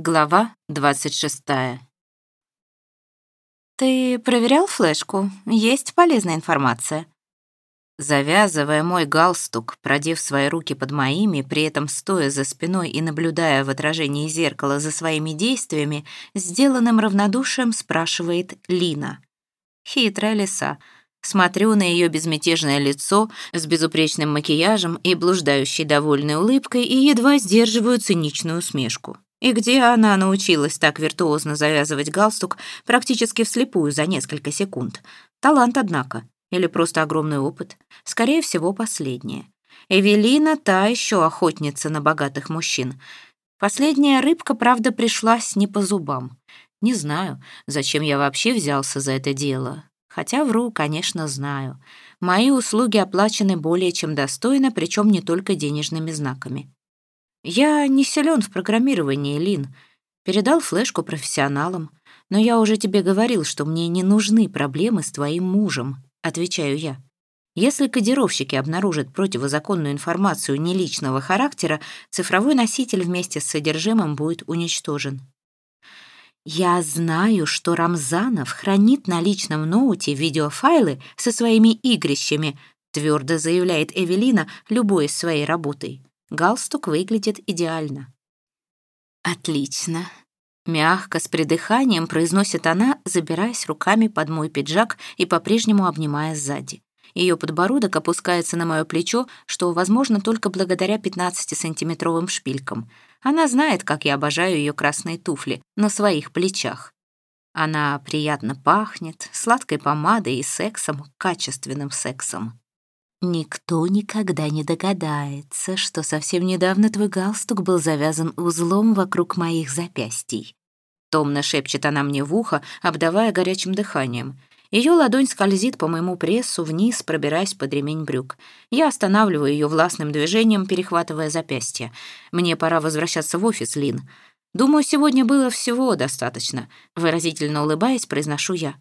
Глава 26. «Ты проверял флешку? Есть полезная информация?» Завязывая мой галстук, продев свои руки под моими, при этом стоя за спиной и наблюдая в отражении зеркала за своими действиями, сделанным равнодушием спрашивает Лина. Хитрая лиса. Смотрю на ее безмятежное лицо с безупречным макияжем и блуждающей довольной улыбкой и едва сдерживаю циничную усмешку. И где она научилась так виртуозно завязывать галстук практически вслепую за несколько секунд? Талант, однако. Или просто огромный опыт? Скорее всего, последнее. Эвелина та еще охотница на богатых мужчин. Последняя рыбка, правда, пришлась не по зубам. Не знаю, зачем я вообще взялся за это дело. Хотя вру, конечно, знаю. Мои услуги оплачены более чем достойно, причем не только денежными знаками. Я не силен в программировании, Лин. Передал флешку профессионалам. Но я уже тебе говорил, что мне не нужны проблемы с твоим мужем, отвечаю я. Если кодировщики обнаружат противозаконную информацию неличного характера, цифровой носитель вместе с содержимым будет уничтожен. Я знаю, что Рамзанов хранит на личном ноуте видеофайлы со своими игрищами, твердо заявляет Эвелина, любой своей работой. Галстук выглядит идеально. «Отлично», — мягко, с придыханием произносит она, забираясь руками под мой пиджак и по-прежнему обнимая сзади. Ее подбородок опускается на мое плечо, что возможно только благодаря 15-сантиметровым шпилькам. Она знает, как я обожаю ее красные туфли на своих плечах. Она приятно пахнет, сладкой помадой и сексом, качественным сексом. Никто никогда не догадается, что совсем недавно твой галстук был завязан узлом вокруг моих запястий. Томно шепчет она мне в ухо, обдавая горячим дыханием. Ее ладонь скользит по моему прессу вниз, пробираясь под ремень брюк. Я останавливаю ее властным движением, перехватывая запястье. Мне пора возвращаться в офис, Лин. Думаю, сегодня было всего достаточно. Выразительно улыбаясь, произношу я.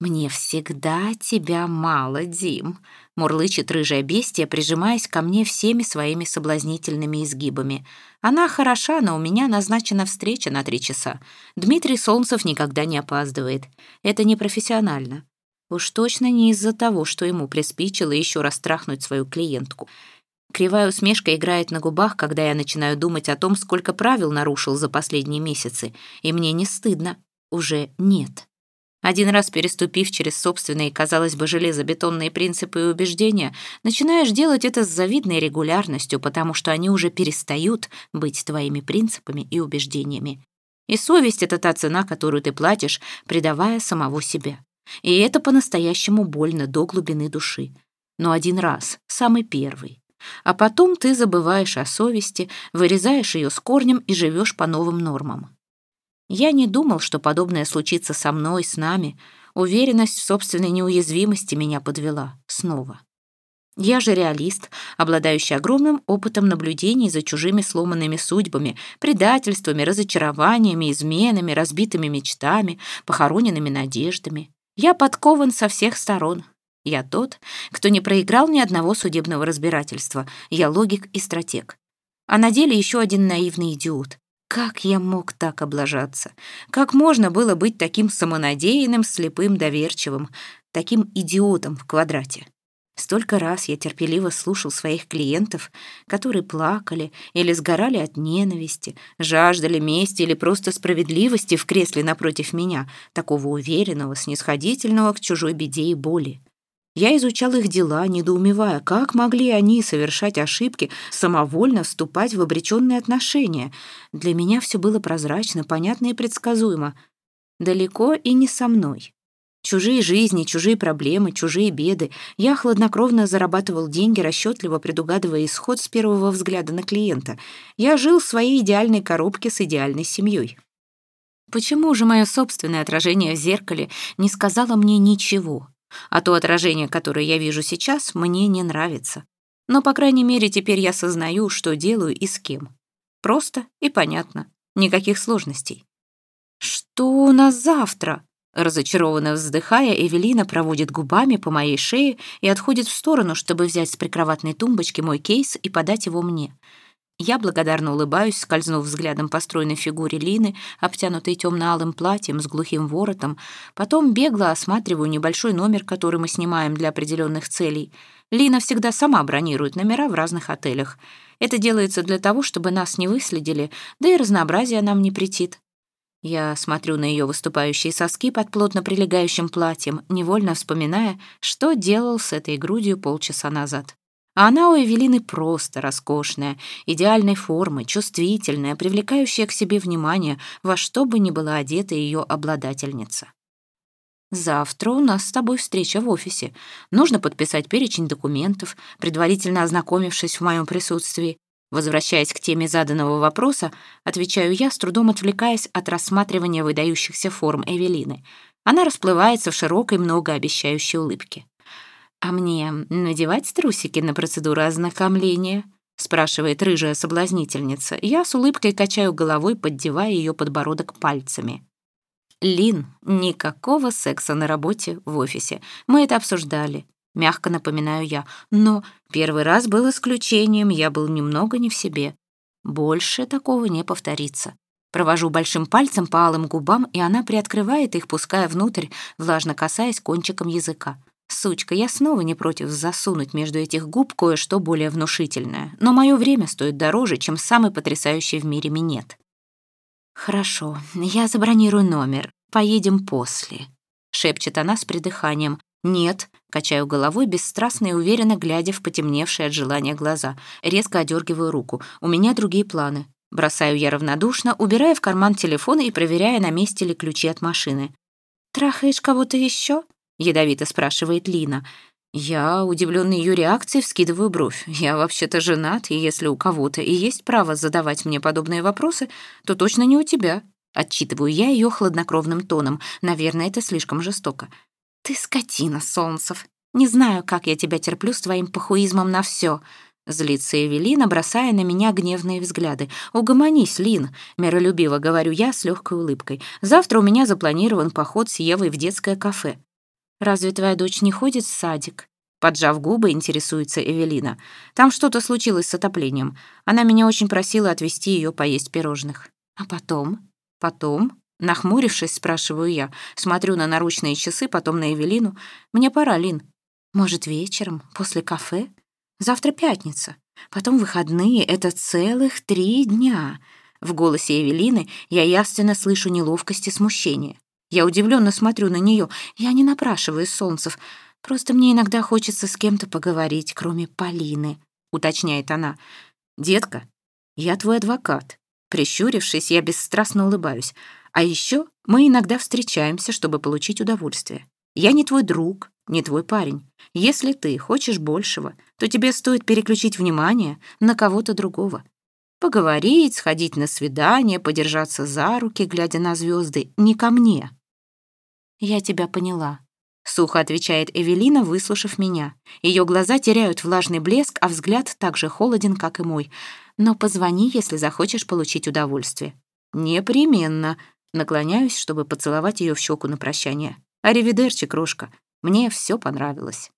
«Мне всегда тебя мало, Дим», — мурлычет рыжая бестия, прижимаясь ко мне всеми своими соблазнительными изгибами. «Она хороша, но у меня назначена встреча на три часа. Дмитрий Солнцев никогда не опаздывает. Это непрофессионально. Уж точно не из-за того, что ему приспичило еще раз трахнуть свою клиентку». Кривая усмешка играет на губах, когда я начинаю думать о том, сколько правил нарушил за последние месяцы, и мне не стыдно. Уже нет. Один раз переступив через собственные, казалось бы, железобетонные принципы и убеждения, начинаешь делать это с завидной регулярностью, потому что они уже перестают быть твоими принципами и убеждениями. И совесть — это та цена, которую ты платишь, предавая самого себя. И это по-настоящему больно до глубины души. Но один раз, самый первый. А потом ты забываешь о совести, вырезаешь ее с корнем и живешь по новым нормам. Я не думал, что подобное случится со мной, с нами. Уверенность в собственной неуязвимости меня подвела. Снова. Я же реалист, обладающий огромным опытом наблюдений за чужими сломанными судьбами, предательствами, разочарованиями, изменами, разбитыми мечтами, похороненными надеждами. Я подкован со всех сторон. Я тот, кто не проиграл ни одного судебного разбирательства. Я логик и стратег. А на деле еще один наивный идиот. Как я мог так облажаться? Как можно было быть таким самонадеянным, слепым, доверчивым, таким идиотом в квадрате? Столько раз я терпеливо слушал своих клиентов, которые плакали или сгорали от ненависти, жаждали мести или просто справедливости в кресле напротив меня, такого уверенного, снисходительного к чужой беде и боли. Я изучал их дела, недоумевая, как могли они совершать ошибки, самовольно вступать в обреченные отношения. Для меня все было прозрачно, понятно и предсказуемо. Далеко и не со мной. Чужие жизни, чужие проблемы, чужие беды. Я хладнокровно зарабатывал деньги, расчетливо предугадывая исход с первого взгляда на клиента. Я жил в своей идеальной коробке с идеальной семьей. Почему же мое собственное отражение в зеркале не сказало мне ничего? А то отражение, которое я вижу сейчас, мне не нравится. Но, по крайней мере, теперь я сознаю, что делаю и с кем. Просто и понятно. Никаких сложностей. «Что у нас завтра?» Разочарованно вздыхая, Эвелина проводит губами по моей шее и отходит в сторону, чтобы взять с прикроватной тумбочки мой кейс и подать его мне. Я благодарно улыбаюсь, скользнув взглядом по стройной фигуре Лины, обтянутой темно-алым платьем с глухим воротом. Потом бегло осматриваю небольшой номер, который мы снимаем для определенных целей. Лина всегда сама бронирует номера в разных отелях. Это делается для того, чтобы нас не выследили, да и разнообразие нам не претит. Я смотрю на ее выступающие соски под плотно прилегающим платьем, невольно вспоминая, что делал с этой грудью полчаса назад. А она у Эвелины просто роскошная, идеальной формы, чувствительная, привлекающая к себе внимание, во что бы ни была одета ее обладательница. Завтра у нас с тобой встреча в офисе. Нужно подписать перечень документов, предварительно ознакомившись в моем присутствии. Возвращаясь к теме заданного вопроса, отвечаю я, с трудом отвлекаясь от рассматривания выдающихся форм Эвелины. Она расплывается в широкой, многообещающей улыбке. «А мне надевать трусики на процедуру ознакомления?» — спрашивает рыжая соблазнительница. Я с улыбкой качаю головой, поддевая ее подбородок пальцами. «Лин, никакого секса на работе, в офисе. Мы это обсуждали. Мягко напоминаю я. Но первый раз был исключением, я был немного не в себе. Больше такого не повторится. Провожу большим пальцем по алым губам, и она приоткрывает их, пуская внутрь, влажно касаясь кончиком языка. Сучка, я снова не против засунуть между этих губ кое-что более внушительное, но мое время стоит дороже, чем самый потрясающий в мире минет. «Хорошо, я забронирую номер. Поедем после», — шепчет она с придыханием. «Нет», — качаю головой, бесстрастно и уверенно глядя в потемневшие от желания глаза. Резко одергиваю руку. «У меня другие планы». Бросаю я равнодушно, убирая в карман телефон и проверяя, на месте ли ключи от машины. «Трахаешь кого-то еще? — ядовито спрашивает Лина. Я, удивленный ее реакцией, вскидываю бровь. Я вообще-то женат, и если у кого-то и есть право задавать мне подобные вопросы, то точно не у тебя. Отчитываю я ее хладнокровным тоном. Наверное, это слишком жестоко. Ты скотина, Солнцев. Не знаю, как я тебя терплю с твоим похуизмом на все. Злится Эвелина, бросая на меня гневные взгляды. «Угомонись, Лин», — миролюбиво говорю я с легкой улыбкой. «Завтра у меня запланирован поход с Евой в детское кафе. «Разве твоя дочь не ходит в садик?» Поджав губы, интересуется Эвелина. «Там что-то случилось с отоплением. Она меня очень просила отвезти ее поесть пирожных». «А потом?» «Потом?» Нахмурившись, спрашиваю я. Смотрю на наручные часы, потом на Эвелину. «Мне пора, Лин». «Может, вечером, после кафе? Завтра пятница. Потом выходные — это целых три дня». В голосе Эвелины я явственно слышу неловкость и смущение. Я удивленно смотрю на нее. Я не напрашиваю солнцев. Просто мне иногда хочется с кем-то поговорить, кроме Полины, уточняет она. Детка, я твой адвокат. Прищурившись, я бесстрастно улыбаюсь. А еще мы иногда встречаемся, чтобы получить удовольствие. Я не твой друг, не твой парень. Если ты хочешь большего, то тебе стоит переключить внимание на кого-то другого. Поговорить, сходить на свидание, подержаться за руки, глядя на звезды, не ко мне. «Я тебя поняла», — сухо отвечает Эвелина, выслушав меня. Ее глаза теряют влажный блеск, а взгляд так же холоден, как и мой. «Но позвони, если захочешь получить удовольствие». «Непременно», — наклоняюсь, чтобы поцеловать ее в щеку на прощание. «Аривидерчи, крошка, мне все понравилось».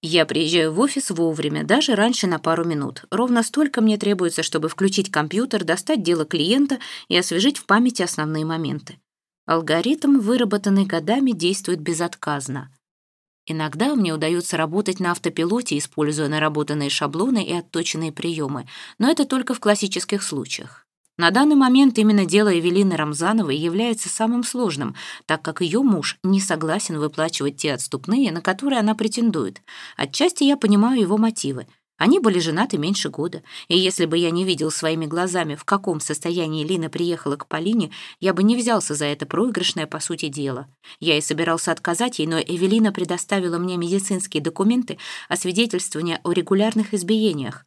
Я приезжаю в офис вовремя, даже раньше на пару минут. Ровно столько мне требуется, чтобы включить компьютер, достать дело клиента и освежить в памяти основные моменты. Алгоритм, выработанный годами, действует безотказно. Иногда мне удается работать на автопилоте, используя наработанные шаблоны и отточенные приемы, но это только в классических случаях. На данный момент именно дело Эвелины Рамзановой является самым сложным, так как ее муж не согласен выплачивать те отступные, на которые она претендует. Отчасти я понимаю его мотивы. Они были женаты меньше года, и если бы я не видел своими глазами, в каком состоянии Лина приехала к Полине, я бы не взялся за это проигрышное, по сути, дело. Я и собирался отказать ей, но Эвелина предоставила мне медицинские документы о свидетельствовании о регулярных избиениях.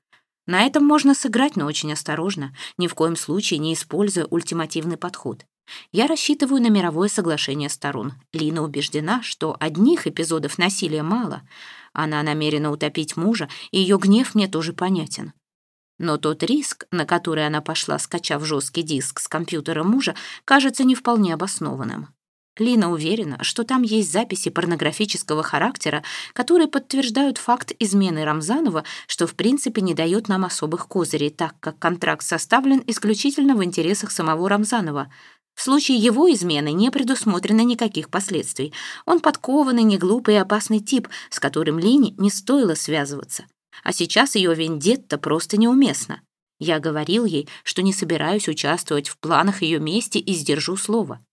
На этом можно сыграть, но очень осторожно, ни в коем случае не используя ультимативный подход. Я рассчитываю на мировое соглашение сторон. Лина убеждена, что одних эпизодов насилия мало — она намерена утопить мужа, и ее гнев мне тоже понятен. Но тот риск, на который она пошла, скачав жесткий диск с компьютера мужа, кажется не вполне обоснованным. Лина уверена, что там есть записи порнографического характера, которые подтверждают факт измены Рамзанова, что в принципе не дает нам особых козырей, так как контракт составлен исключительно в интересах самого Рамзанова. В случае его измены не предусмотрено никаких последствий. Он подкованный, неглупый и опасный тип, с которым Лине не стоило связываться. А сейчас ее вендетта просто неуместна. Я говорил ей, что не собираюсь участвовать в планах ее мести и сдержу слово.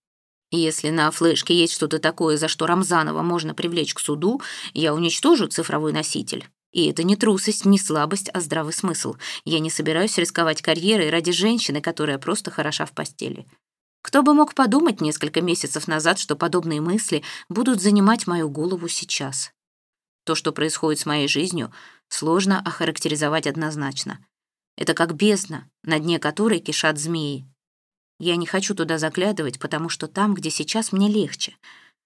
Если на флешке есть что-то такое, за что Рамзанова можно привлечь к суду, я уничтожу цифровой носитель. И это не трусость, не слабость, а здравый смысл. Я не собираюсь рисковать карьерой ради женщины, которая просто хороша в постели. Кто бы мог подумать несколько месяцев назад, что подобные мысли будут занимать мою голову сейчас? То, что происходит с моей жизнью, сложно охарактеризовать однозначно. Это как бездна, на дне которой кишат змеи. Я не хочу туда заглядывать, потому что там, где сейчас, мне легче.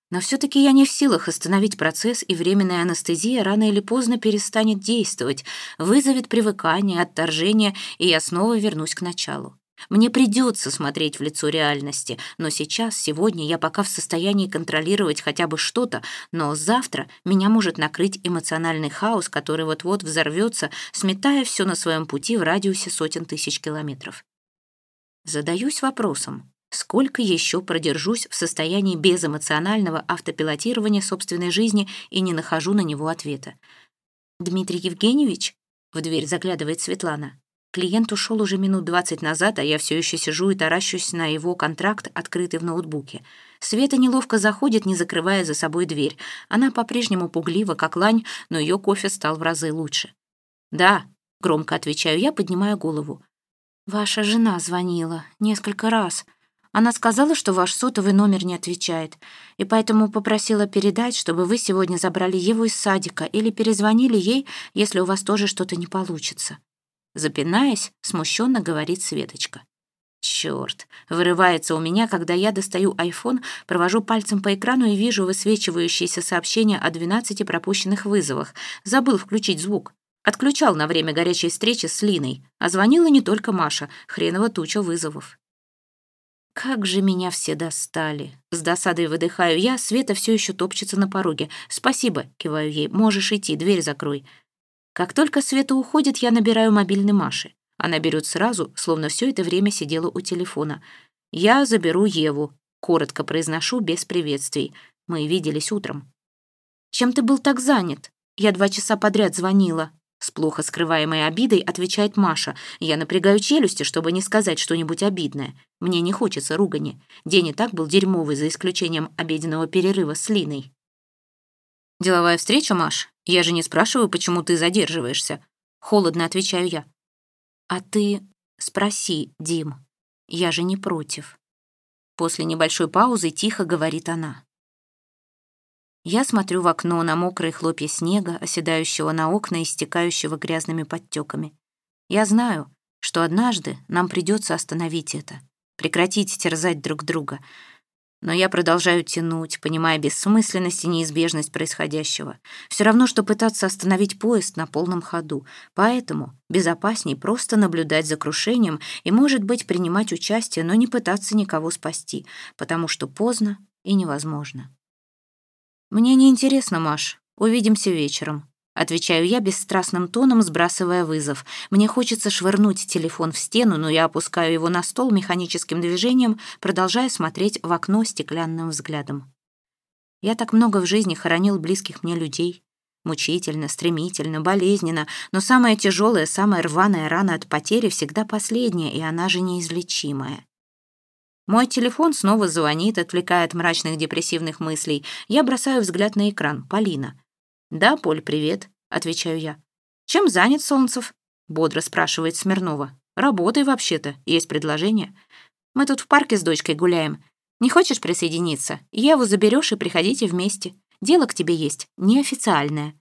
Но все-таки я не в силах остановить процесс, и временная анестезия рано или поздно перестанет действовать, вызовет привыкание, отторжение, и я снова вернусь к началу. Мне придется смотреть в лицо реальности, но сейчас, сегодня я пока в состоянии контролировать хотя бы что-то, но завтра меня может накрыть эмоциональный хаос, который вот-вот взорвется, сметая все на своем пути в радиусе сотен тысяч километров. Задаюсь вопросом, сколько еще продержусь в состоянии безэмоционального автопилотирования собственной жизни и не нахожу на него ответа. «Дмитрий Евгеньевич?» — в дверь заглядывает Светлана. Клиент ушел уже минут двадцать назад, а я все еще сижу и таращусь на его контракт, открытый в ноутбуке. Света неловко заходит, не закрывая за собой дверь. Она по-прежнему пуглива, как лань, но ее кофе стал в разы лучше. «Да», — громко отвечаю я, поднимая голову. «Ваша жена звонила несколько раз. Она сказала, что ваш сотовый номер не отвечает, и поэтому попросила передать, чтобы вы сегодня забрали его из садика или перезвонили ей, если у вас тоже что-то не получится». Запинаясь, смущенно говорит Светочка. Черт, вырывается у меня, когда я достаю айфон, провожу пальцем по экрану и вижу высвечивающееся сообщение о 12 пропущенных вызовах. Забыл включить звук. Отключал на время горячей встречи с Линой, а звонила не только Маша, хреново туча вызовов. Как же меня все достали. С досадой выдыхаю я, Света все еще топчется на пороге. «Спасибо», — киваю ей, — «можешь идти, дверь закрой». Как только Света уходит, я набираю мобильный Маши. Она берет сразу, словно все это время сидела у телефона. «Я заберу Еву», — коротко произношу без приветствий. Мы виделись утром. «Чем ты был так занят? Я два часа подряд звонила», с плохо скрываемой обидой отвечает Маша. Я напрягаю челюсти, чтобы не сказать что-нибудь обидное. Мне не хочется ругани. День и так был дерьмовый, за исключением обеденного перерыва с Линой. «Деловая встреча, Маш? Я же не спрашиваю, почему ты задерживаешься». Холодно отвечаю я. «А ты спроси, Дим. Я же не против». После небольшой паузы тихо говорит она. Я смотрю в окно на мокрые хлопья снега, оседающего на окна и стекающего грязными подтеками. Я знаю, что однажды нам придется остановить это, прекратить терзать друг друга. Но я продолжаю тянуть, понимая бессмысленность и неизбежность происходящего. Все равно, что пытаться остановить поезд на полном ходу. Поэтому безопасней просто наблюдать за крушением и, может быть, принимать участие, но не пытаться никого спасти, потому что поздно и невозможно. «Мне не интересно, Маш. Увидимся вечером», — отвечаю я бесстрастным тоном, сбрасывая вызов. Мне хочется швырнуть телефон в стену, но я опускаю его на стол механическим движением, продолжая смотреть в окно стеклянным взглядом. Я так много в жизни хоронил близких мне людей. Мучительно, стремительно, болезненно, но самая тяжелая, самая рваная рана от потери всегда последняя, и она же неизлечимая. Мой телефон снова звонит, отвлекая от мрачных депрессивных мыслей. Я бросаю взгляд на экран. Полина. «Да, Поль, привет», — отвечаю я. «Чем занят Солнцев?» — бодро спрашивает Смирнова. «Работай вообще-то. Есть предложение. Мы тут в парке с дочкой гуляем. Не хочешь присоединиться? Еву заберешь и приходите вместе. Дело к тебе есть, неофициальное».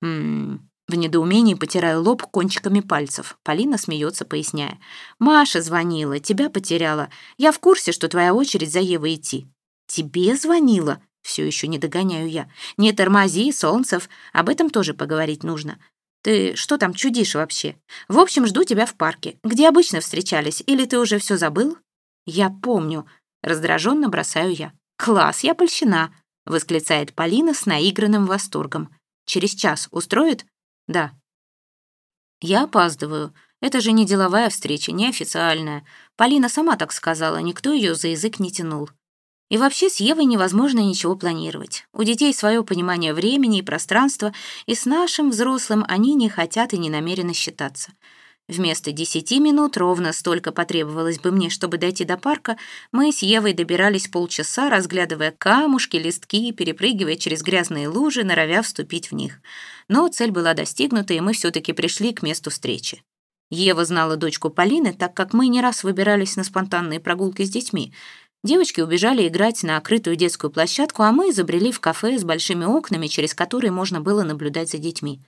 «Ммм, в недоумении потираю лоб кончиками пальцев. Полина смеется, поясняя. «Маша звонила, тебя потеряла. Я в курсе, что твоя очередь за Евой идти». «Тебе звонила?» Все еще не догоняю я. «Не тормози, Солнцев. Об этом тоже поговорить нужно. Ты что там чудишь вообще? В общем, жду тебя в парке. Где обычно встречались? Или ты уже все забыл?» «Я помню». Раздраженно бросаю я. «Класс, я польщена!» — восклицает Полина с наигранным восторгом. «Через час устроит?» «Да». «Я опаздываю. Это же не деловая встреча, не официальная. Полина сама так сказала, никто ее за язык не тянул. И вообще с Евой невозможно ничего планировать. У детей свое понимание времени и пространства, и с нашим взрослым они не хотят и не намерены считаться. Вместо десяти минут, ровно столько потребовалось бы мне, чтобы дойти до парка, мы с Евой добирались полчаса, разглядывая камушки, листки, перепрыгивая через грязные лужи, норовя вступить в них. Но цель была достигнута, и мы все-таки пришли к месту встречи. Ева знала дочку Полины, так как мы не раз выбирались на спонтанные прогулки с детьми. Девочки убежали играть на открытую детскую площадку, а мы изобрели в кафе с большими окнами, через которые можно было наблюдать за детьми.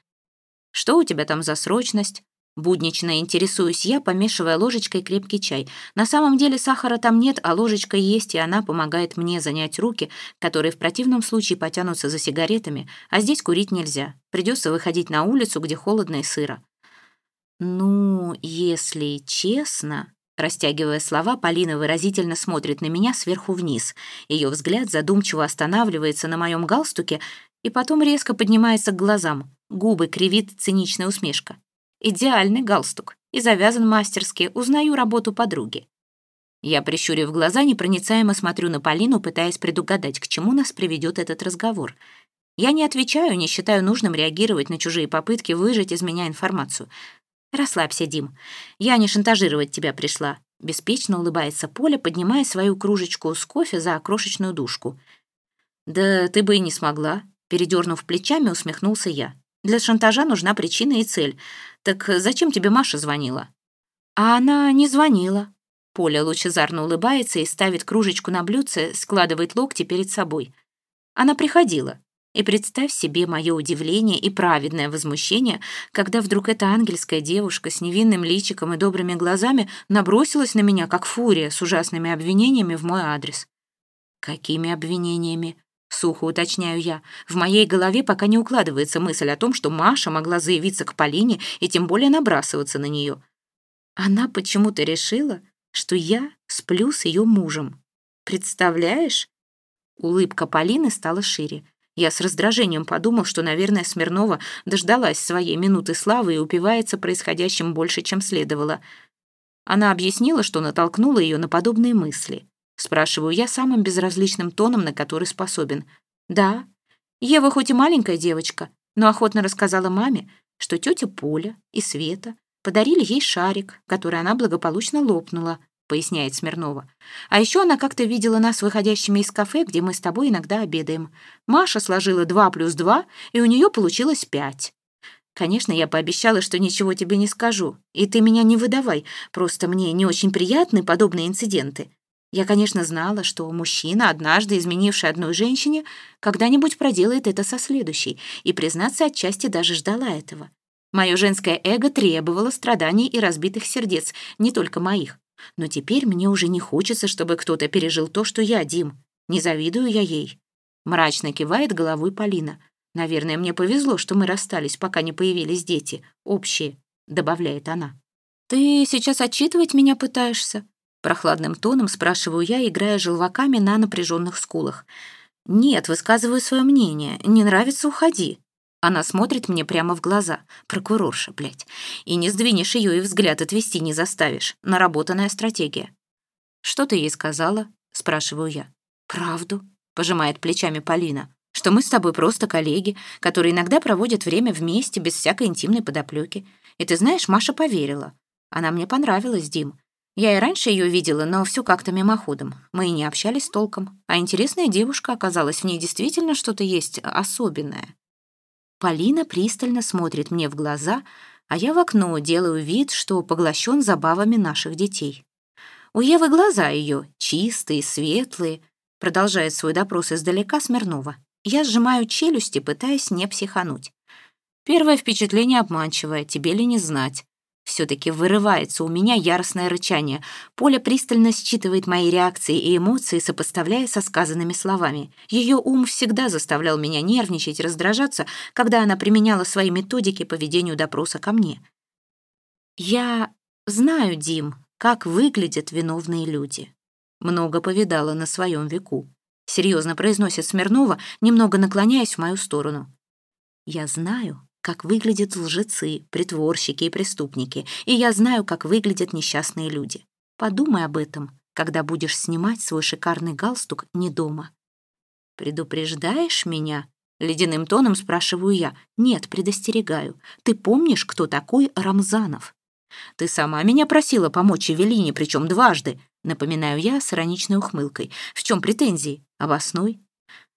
«Что у тебя там за срочность?» Буднично интересуюсь я, помешивая ложечкой крепкий чай. На самом деле сахара там нет, а ложечка есть, и она помогает мне занять руки, которые в противном случае потянутся за сигаретами, а здесь курить нельзя. Придется выходить на улицу, где холодно и сыро. «Ну, если честно...» Растягивая слова, Полина выразительно смотрит на меня сверху вниз. Ее взгляд задумчиво останавливается на моем галстуке и потом резко поднимается к глазам. Губы кривит циничная усмешка. Идеальный галстук. И завязан мастерски. Узнаю работу подруги. Я, прищурив глаза, непроницаемо смотрю на Полину, пытаясь предугадать, к чему нас приведет этот разговор. Я не отвечаю, не считаю нужным реагировать на чужие попытки выжать из меня информацию. «Расслабься, Дим. Я не шантажировать тебя пришла», — беспечно улыбается Поля, поднимая свою кружечку с кофе за крошечную душку. «Да ты бы и не смогла», — передернув плечами, усмехнулся я. Для шантажа нужна причина и цель. Так зачем тебе Маша звонила?» «А она не звонила». Поля лучезарно улыбается и ставит кружечку на блюдце, складывает локти перед собой. Она приходила. И представь себе мое удивление и праведное возмущение, когда вдруг эта ангельская девушка с невинным личиком и добрыми глазами набросилась на меня, как фурия, с ужасными обвинениями в мой адрес. «Какими обвинениями?» Сухо уточняю я. В моей голове пока не укладывается мысль о том, что Маша могла заявиться к Полине и тем более набрасываться на нее. Она почему-то решила, что я сплю с ее мужем. Представляешь? Улыбка Полины стала шире. Я с раздражением подумал, что, наверное, Смирнова дождалась своей минуты славы и упивается происходящим больше, чем следовало. Она объяснила, что натолкнула ее на подобные мысли. Спрашиваю я самым безразличным тоном, на который способен. Да, Ева хоть и маленькая девочка, но охотно рассказала маме, что тетя Поля и Света подарили ей шарик, который она благополучно лопнула, поясняет Смирнова. А еще она как-то видела нас выходящими из кафе, где мы с тобой иногда обедаем. Маша сложила два плюс два, и у нее получилось пять. Конечно, я пообещала, что ничего тебе не скажу, и ты меня не выдавай, просто мне не очень приятны подобные инциденты. Я, конечно, знала, что мужчина, однажды изменивший одной женщине, когда-нибудь проделает это со следующей, и, признаться, отчасти даже ждала этого. Мое женское эго требовало страданий и разбитых сердец, не только моих. Но теперь мне уже не хочется, чтобы кто-то пережил то, что я, Дим. Не завидую я ей. Мрачно кивает головой Полина. Наверное, мне повезло, что мы расстались, пока не появились дети. Общие, добавляет она. Ты сейчас отчитывать меня пытаешься? Прохладным тоном спрашиваю я, играя желваками на напряженных скулах. «Нет, высказываю свое мнение. Не нравится — уходи». Она смотрит мне прямо в глаза. Прокурорша, блядь. И не сдвинешь ее и взгляд отвести не заставишь. Наработанная стратегия. «Что ты ей сказала?» — спрашиваю я. «Правду», — пожимает плечами Полина. «Что мы с тобой просто коллеги, которые иногда проводят время вместе, без всякой интимной подоплеки. И ты знаешь, Маша поверила. Она мне понравилась, Дим. Я и раньше ее видела, но все как-то мимоходом. Мы и не общались толком. А интересная девушка оказалась, в ней действительно что-то есть особенное. Полина пристально смотрит мне в глаза, а я в окно делаю вид, что поглощен забавами наших детей. У Евы глаза ее чистые, светлые, продолжает свой допрос издалека Смирнова. Я сжимаю челюсти, пытаясь не психануть. Первое впечатление обманчивое, тебе ли не знать. Все-таки вырывается у меня яростное рычание. Поля пристально считывает мои реакции и эмоции, сопоставляя со сказанными словами. Ее ум всегда заставлял меня нервничать, раздражаться, когда она применяла свои методики по ведению допроса ко мне. Я знаю, Дим, как выглядят виновные люди. Много повидала на своем веку. серьезно произносит Смирнова, немного наклоняясь в мою сторону. Я знаю, как выглядят лжецы, притворщики и преступники, и я знаю, как выглядят несчастные люди. Подумай об этом, когда будешь снимать свой шикарный галстук не дома. «Предупреждаешь меня?» — ледяным тоном спрашиваю я. «Нет, предостерегаю. Ты помнишь, кто такой Рамзанов?» «Ты сама меня просила помочь Эвелине, причем дважды», — напоминаю я с ироничной ухмылкой. «В чем претензии? Обоснуй».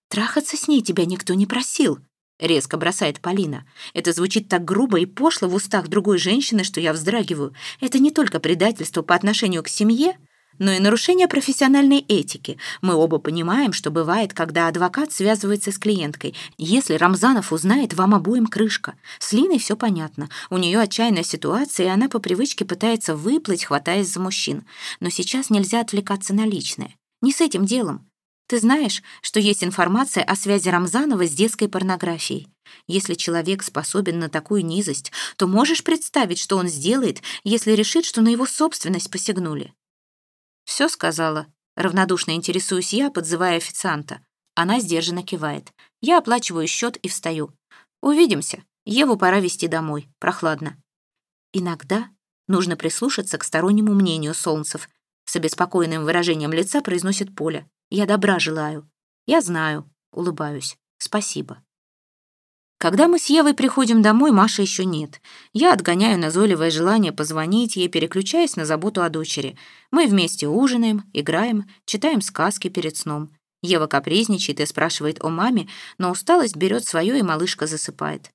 «Трахаться с ней тебя никто не просил», — резко бросает Полина. «Это звучит так грубо и пошло в устах другой женщины, что я вздрагиваю. Это не только предательство по отношению к семье, но и нарушение профессиональной этики. Мы оба понимаем, что бывает, когда адвокат связывается с клиенткой. Если Рамзанов узнает, вам обоим крышка. С Линой все понятно. У нее отчаянная ситуация, и она по привычке пытается выплыть, хватаясь за мужчин. Но сейчас нельзя отвлекаться на личное. Не с этим делом. Ты знаешь, что есть информация о связи Рамзанова с детской порнографией. Если человек способен на такую низость, то можешь представить, что он сделает, если решит, что на его собственность посягнули. «Все сказала». Равнодушно интересуюсь я, подзывая официанта. Она сдержанно кивает. Я оплачиваю счет и встаю. «Увидимся. Еву пора везти домой. Прохладно». Иногда нужно прислушаться к стороннему мнению солнцев. С обеспокоенным выражением лица произносит Поля. «Я добра желаю». «Я знаю». Улыбаюсь. «Спасибо». Когда мы с Евой приходим домой, Маши еще нет. Я отгоняю назойливое желание позвонить ей, переключаясь на заботу о дочери. Мы вместе ужинаем, играем, читаем сказки перед сном. Ева капризничает и спрашивает о маме, но усталость берет свое, и малышка засыпает.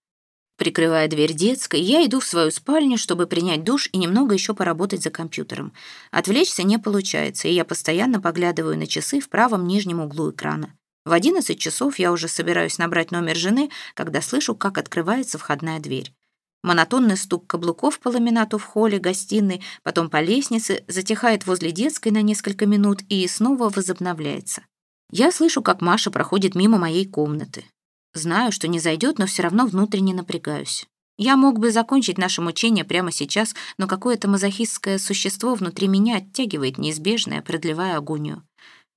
Прикрывая дверь детской, я иду в свою спальню, чтобы принять душ и немного еще поработать за компьютером. Отвлечься не получается, и я постоянно поглядываю на часы в правом нижнем углу экрана. В одиннадцать часов я уже собираюсь набрать номер жены, когда слышу, как открывается входная дверь. Монотонный стук каблуков по ламинату в холле, гостиной, потом по лестнице, затихает возле детской на несколько минут и снова возобновляется. Я слышу, как Маша проходит мимо моей комнаты. Знаю, что не зайдет, но все равно внутренне напрягаюсь. Я мог бы закончить наше мучение прямо сейчас, но какое-то мазохистское существо внутри меня оттягивает неизбежное, продлевая агонию.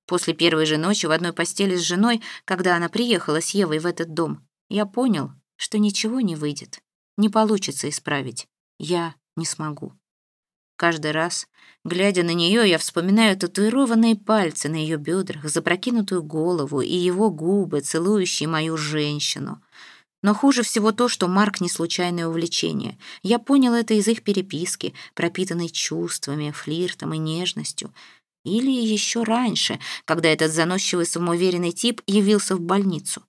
После первой же ночи в одной постели с женой, когда она приехала с Евой в этот дом, я понял, что ничего не выйдет, не получится исправить. Я не смогу. Каждый раз, глядя на нее, я вспоминаю татуированные пальцы на ее бедрах, запрокинутую голову и его губы, целующие мою женщину. Но хуже всего то, что Марк не случайное увлечение. Я понял это из их переписки, пропитанной чувствами, флиртом и нежностью. Или еще раньше, когда этот заносчивый самоуверенный тип явился в больницу.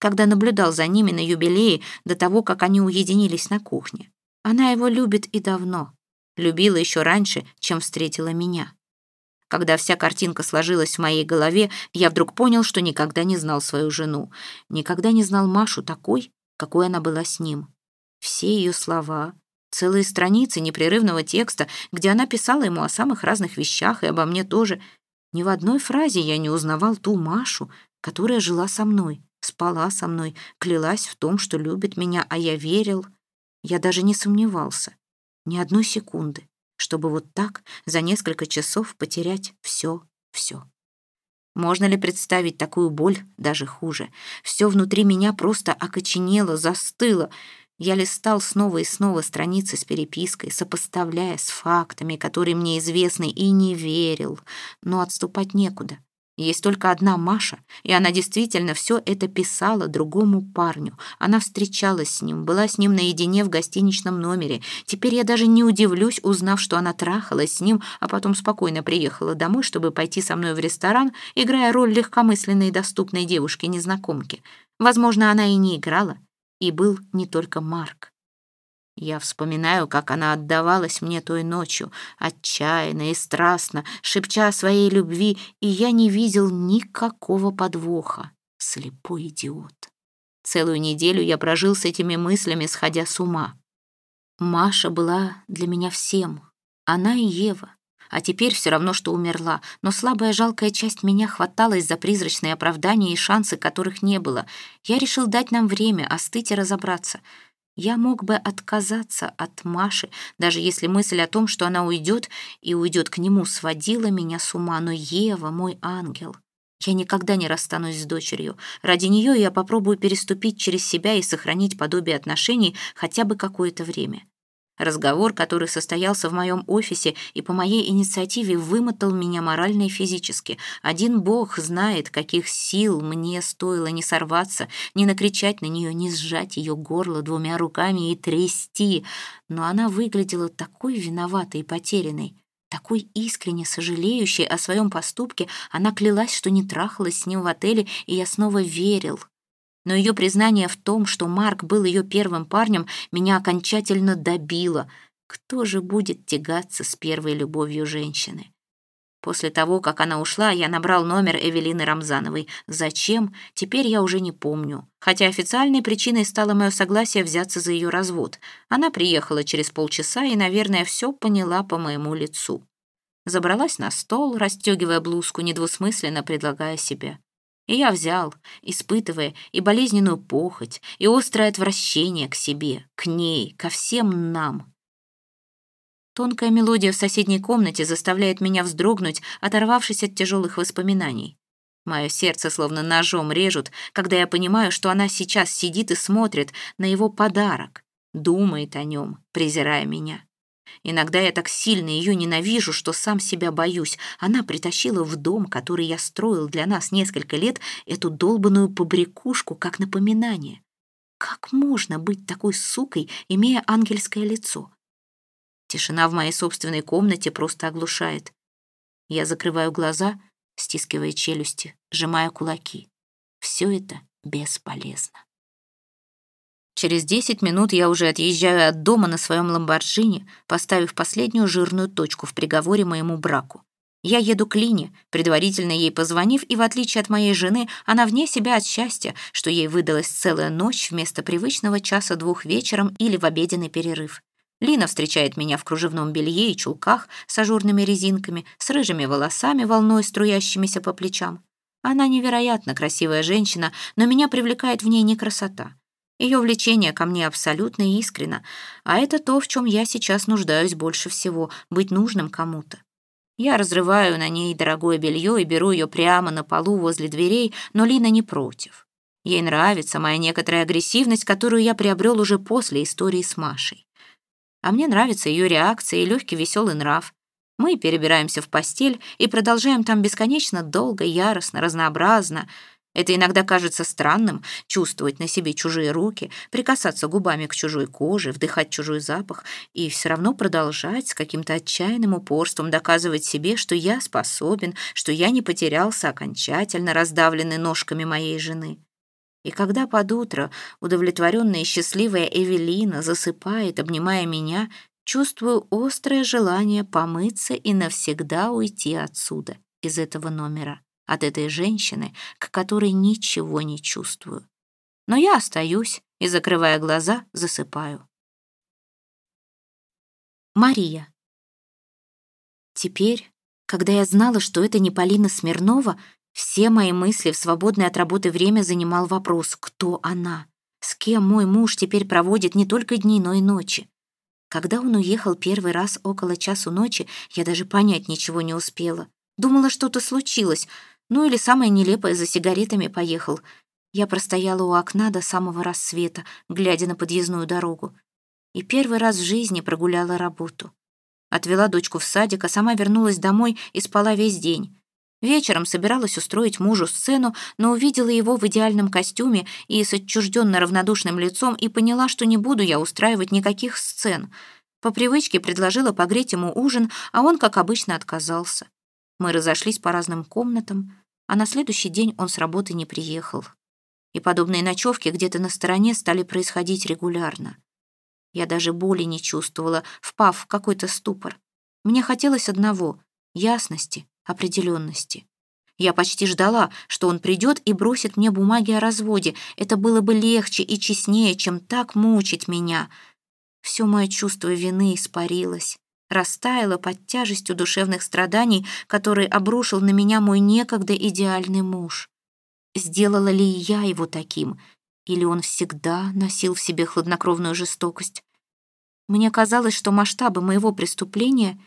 Когда наблюдал за ними на юбилее до того, как они уединились на кухне. Она его любит и давно. Любила еще раньше, чем встретила меня. Когда вся картинка сложилась в моей голове, я вдруг понял, что никогда не знал свою жену. Никогда не знал Машу такой, какой она была с ним. Все ее слова, Целые страницы непрерывного текста, где она писала ему о самых разных вещах и обо мне тоже. Ни в одной фразе я не узнавал ту Машу, которая жила со мной, спала со мной, клялась в том, что любит меня, а я верил. Я даже не сомневался. Ни одной секунды, чтобы вот так за несколько часов потерять все, все. Можно ли представить такую боль, даже хуже? Все внутри меня просто окоченело, застыло. Я листал снова и снова страницы с перепиской, сопоставляя с фактами, которые мне известны, и не верил. Но отступать некуда. Есть только одна Маша, и она действительно все это писала другому парню. Она встречалась с ним, была с ним наедине в гостиничном номере. Теперь я даже не удивлюсь, узнав, что она трахалась с ним, а потом спокойно приехала домой, чтобы пойти со мной в ресторан, играя роль легкомысленной и доступной девушки-незнакомки. Возможно, она и не играла, и был не только Марк. Я вспоминаю, как она отдавалась мне той ночью, отчаянно и страстно, шепча о своей любви, и я не видел никакого подвоха. Слепой идиот. Целую неделю я прожил с этими мыслями, сходя с ума. Маша была для меня всем. Она и Ева. А теперь все равно, что умерла. Но слабая жалкая часть меня хваталась за призрачные оправдания и шансы, которых не было. Я решил дать нам время остыть и разобраться. Я мог бы отказаться от Маши, даже если мысль о том, что она уйдет и уйдет к нему, сводила меня с ума. Но Ева, мой ангел, Я никогда не расстанусь с дочерью. Ради нее я попробую переступить через себя и сохранить подобие отношений хотя бы какое-то время. Разговор, который состоялся в моем офисе и по моей инициативе вымотал меня морально и физически. Один бог знает, каких сил мне стоило не сорваться, не накричать на нее, не сжать ее горло двумя руками и трясти. Но она выглядела такой виноватой и потерянной. Такой искренне сожалеющей о своем поступке, она клялась, что не трахалась с ним в отеле, и я снова верил. Но ее признание в том, что Марк был ее первым парнем, меня окончательно добило. Кто же будет тягаться с первой любовью женщины? После того, как она ушла, я набрал номер Эвелины Рамзановой. Зачем? Теперь я уже не помню. Хотя официальной причиной стало мое согласие взяться за ее развод. Она приехала через полчаса и, наверное, все поняла по моему лицу. Забралась на стол, расстегивая блузку, недвусмысленно предлагая себя. И я взял, испытывая и болезненную похоть, и острое отвращение к себе, к ней, ко всем нам. Тонкая мелодия в соседней комнате заставляет меня вздрогнуть, оторвавшись от тяжелых воспоминаний. Мое сердце словно ножом режут, когда я понимаю, что она сейчас сидит и смотрит на его подарок, думает о нем, презирая меня. Иногда я так сильно ее ненавижу, что сам себя боюсь. Она притащила в дом, который я строил для нас несколько лет, эту долбанную побрякушку как напоминание. Как можно быть такой сукой, имея ангельское лицо? Тишина в моей собственной комнате просто оглушает. Я закрываю глаза, стискивая челюсти, сжимая кулаки. Все это бесполезно. Через десять минут я уже отъезжаю от дома на своем ламборджини, поставив последнюю жирную точку в приговоре моему браку. Я еду к Лине, предварительно ей позвонив, и в отличие от моей жены, она вне себя от счастья, что ей выдалась целая ночь вместо привычного часа двух вечером или в обеденный перерыв. Лина встречает меня в кружевном белье и чулках с ажурными резинками, с рыжими волосами, волной струящимися по плечам. Она невероятно красивая женщина, но меня привлекает в ней не красота. Ее влечение ко мне абсолютно искренно, а это то, в чем я сейчас нуждаюсь больше всего — быть нужным кому-то. Я разрываю на ней дорогое белье и беру ее прямо на полу возле дверей, но Лина не против. Ей нравится моя некоторая агрессивность, которую я приобрел уже после истории с Машей. А мне нравится ее реакция и легкий веселый нрав. Мы перебираемся в постель и продолжаем там бесконечно долго, яростно, разнообразно. Это иногда кажется странным — чувствовать на себе чужие руки, прикасаться губами к чужой коже, вдыхать чужой запах и все равно продолжать с каким-то отчаянным упорством доказывать себе, что я способен, что я не потерялся окончательно, раздавленный ножками моей жены. И когда под утро удовлетворенная и счастливая Эвелина засыпает, обнимая меня, чувствую острое желание помыться и навсегда уйти отсюда, из этого номера, от этой женщины, к которой ничего не чувствую. Но я остаюсь и, закрывая глаза, засыпаю. Мария. Теперь, когда я знала, что это не Полина Смирнова, все мои мысли в свободное от работы время занимал вопрос, кто она? С кем мой муж теперь проводит не только дни, но и ночи? Когда он уехал первый раз около часу ночи, я даже понять ничего не успела. Думала, что-то случилось. Ну или самое нелепое, за сигаретами поехал. Я простояла у окна до самого рассвета, глядя на подъездную дорогу. И первый раз в жизни прогуляла работу. Отвела дочку в садик, а сама вернулась домой и спала весь день. Вечером собиралась устроить мужу сцену, но увидела его в идеальном костюме и с отчужденно равнодушным лицом и поняла, что не буду я устраивать никаких сцен. По привычке предложила погреть ему ужин, а он, как обычно, отказался. Мы разошлись по разным комнатам, а на следующий день он с работы не приехал. И подобные ночевки где-то на стороне стали происходить регулярно. Я даже боли не чувствовала, впав в какой-то ступор. Мне хотелось одного — ясности, определенности. Я почти ждала, что он придет и бросит мне бумаги о разводе. Это было бы легче и честнее, чем так мучить меня. Все мое чувство вины испарилось, растаяло под тяжестью душевных страданий, которые обрушил на меня мой некогда идеальный муж. Сделала ли я его таким, или он всегда носил в себе хладнокровную жестокость? Мне казалось, что масштабы моего преступления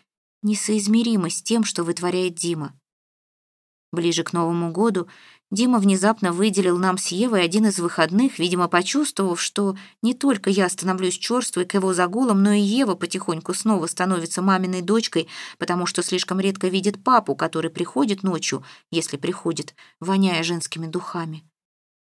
несоизмеримы с тем, что вытворяет Дима. Ближе к Новому году Дима внезапно выделил нам с Евой один из выходных, видимо, почувствовав, что не только я становлюсь черствой к его загулам, но и Ева потихоньку снова становится маминой дочкой, потому что слишком редко видит папу, который приходит ночью, если приходит, воняя женскими духами.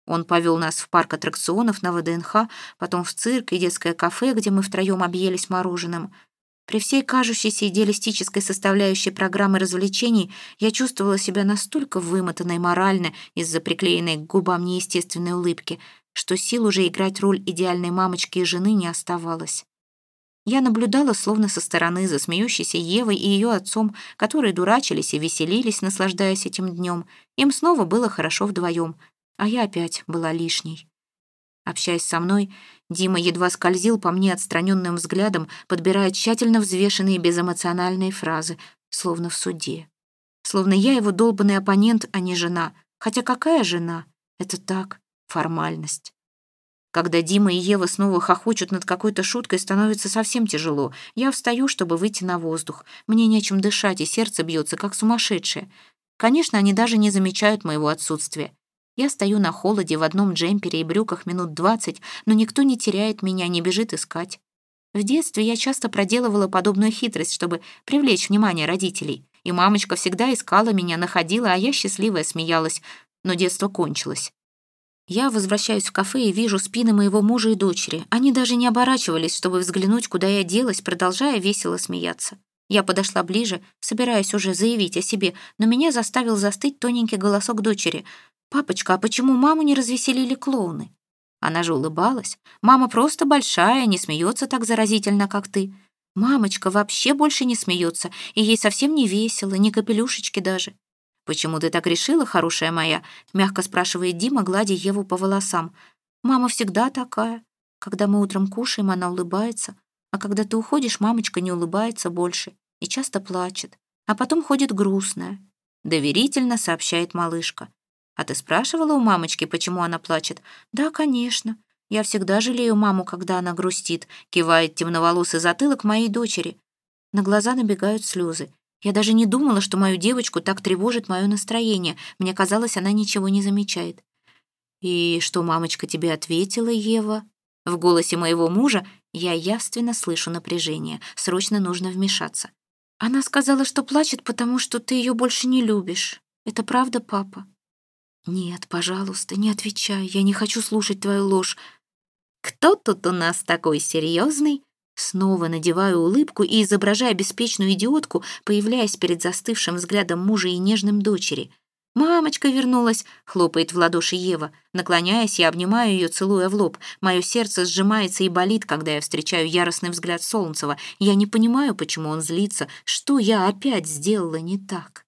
Он повел нас в парк аттракционов на ВДНХ, потом в цирк и детское кафе, где мы втроем объелись мороженым — при всей кажущейся идеалистической составляющей программы развлечений я чувствовала себя настолько вымотанной морально из-за приклеенной к губам неестественной улыбки, что сил уже играть роль идеальной мамочки и жены не оставалось. Я наблюдала словно со стороны за смеющейся Евой и ее отцом, которые дурачились и веселились, наслаждаясь этим днем. Им снова было хорошо вдвоем, а я опять была лишней. Общаясь со мной, Дима едва скользил по мне отстраненным взглядом, подбирая тщательно взвешенные безэмоциональные фразы, словно в суде. Словно я его долбанный оппонент, а не жена. Хотя какая жена? Это так, формальность. Когда Дима и Ева снова хохочут над какой-то шуткой, становится совсем тяжело. Я встаю, чтобы выйти на воздух. Мне нечем дышать, и сердце бьется, как сумасшедшее. Конечно, они даже не замечают моего отсутствия. Я стою на холоде в одном джемпере и брюках минут двадцать, но никто не теряет меня, не бежит искать. В детстве я часто проделывала подобную хитрость, чтобы привлечь внимание родителей. И мамочка всегда искала меня, находила, а я счастливая смеялась. Но детство кончилось. Я возвращаюсь в кафе и вижу спины моего мужа и дочери. Они даже не оборачивались, чтобы взглянуть, куда я делась, продолжая весело смеяться. Я подошла ближе, собираясь уже заявить о себе, но меня заставил застыть тоненький голосок дочери — «Папочка, а почему маму не развеселили клоуны?» Она же улыбалась. «Мама просто большая, не смеется так заразительно, как ты. Мамочка вообще больше не смеется, и ей совсем не весело, ни капелюшечки даже». «Почему ты так решила, хорошая моя?» — мягко спрашивает Дима, гладя Еву по волосам. «Мама всегда такая. Когда мы утром кушаем, она улыбается, а когда ты уходишь, мамочка не улыбается больше и часто плачет, а потом ходит грустная», — доверительно сообщает малышка. «А ты спрашивала у мамочки, почему она плачет?» «Да, конечно. Я всегда жалею маму, когда она грустит», кивает темноволосый затылок моей дочери. На глаза набегают слезы. Я даже не думала, что мою девочку так тревожит мое настроение. Мне казалось, она ничего не замечает. «И что мамочка тебе ответила, Ева?» В голосе моего мужа я явственно слышу напряжение. Срочно нужно вмешаться. Она сказала, что плачет, потому что ты ее больше не любишь. Это правда, папа? «Нет, пожалуйста, не отвечай, я не хочу слушать твою ложь». «Кто тут у нас такой серьезный?» Снова надеваю улыбку и, изображая беспечную идиотку, появляясь перед застывшим взглядом мужа и нежным дочери. «Мамочка вернулась!» — хлопает в ладоши Ева. Наклоняясь, я обнимаю ее, целуя в лоб. Мое сердце сжимается и болит, когда я встречаю яростный взгляд Солнцева. Я не понимаю, почему он злится. Что я опять сделала не так?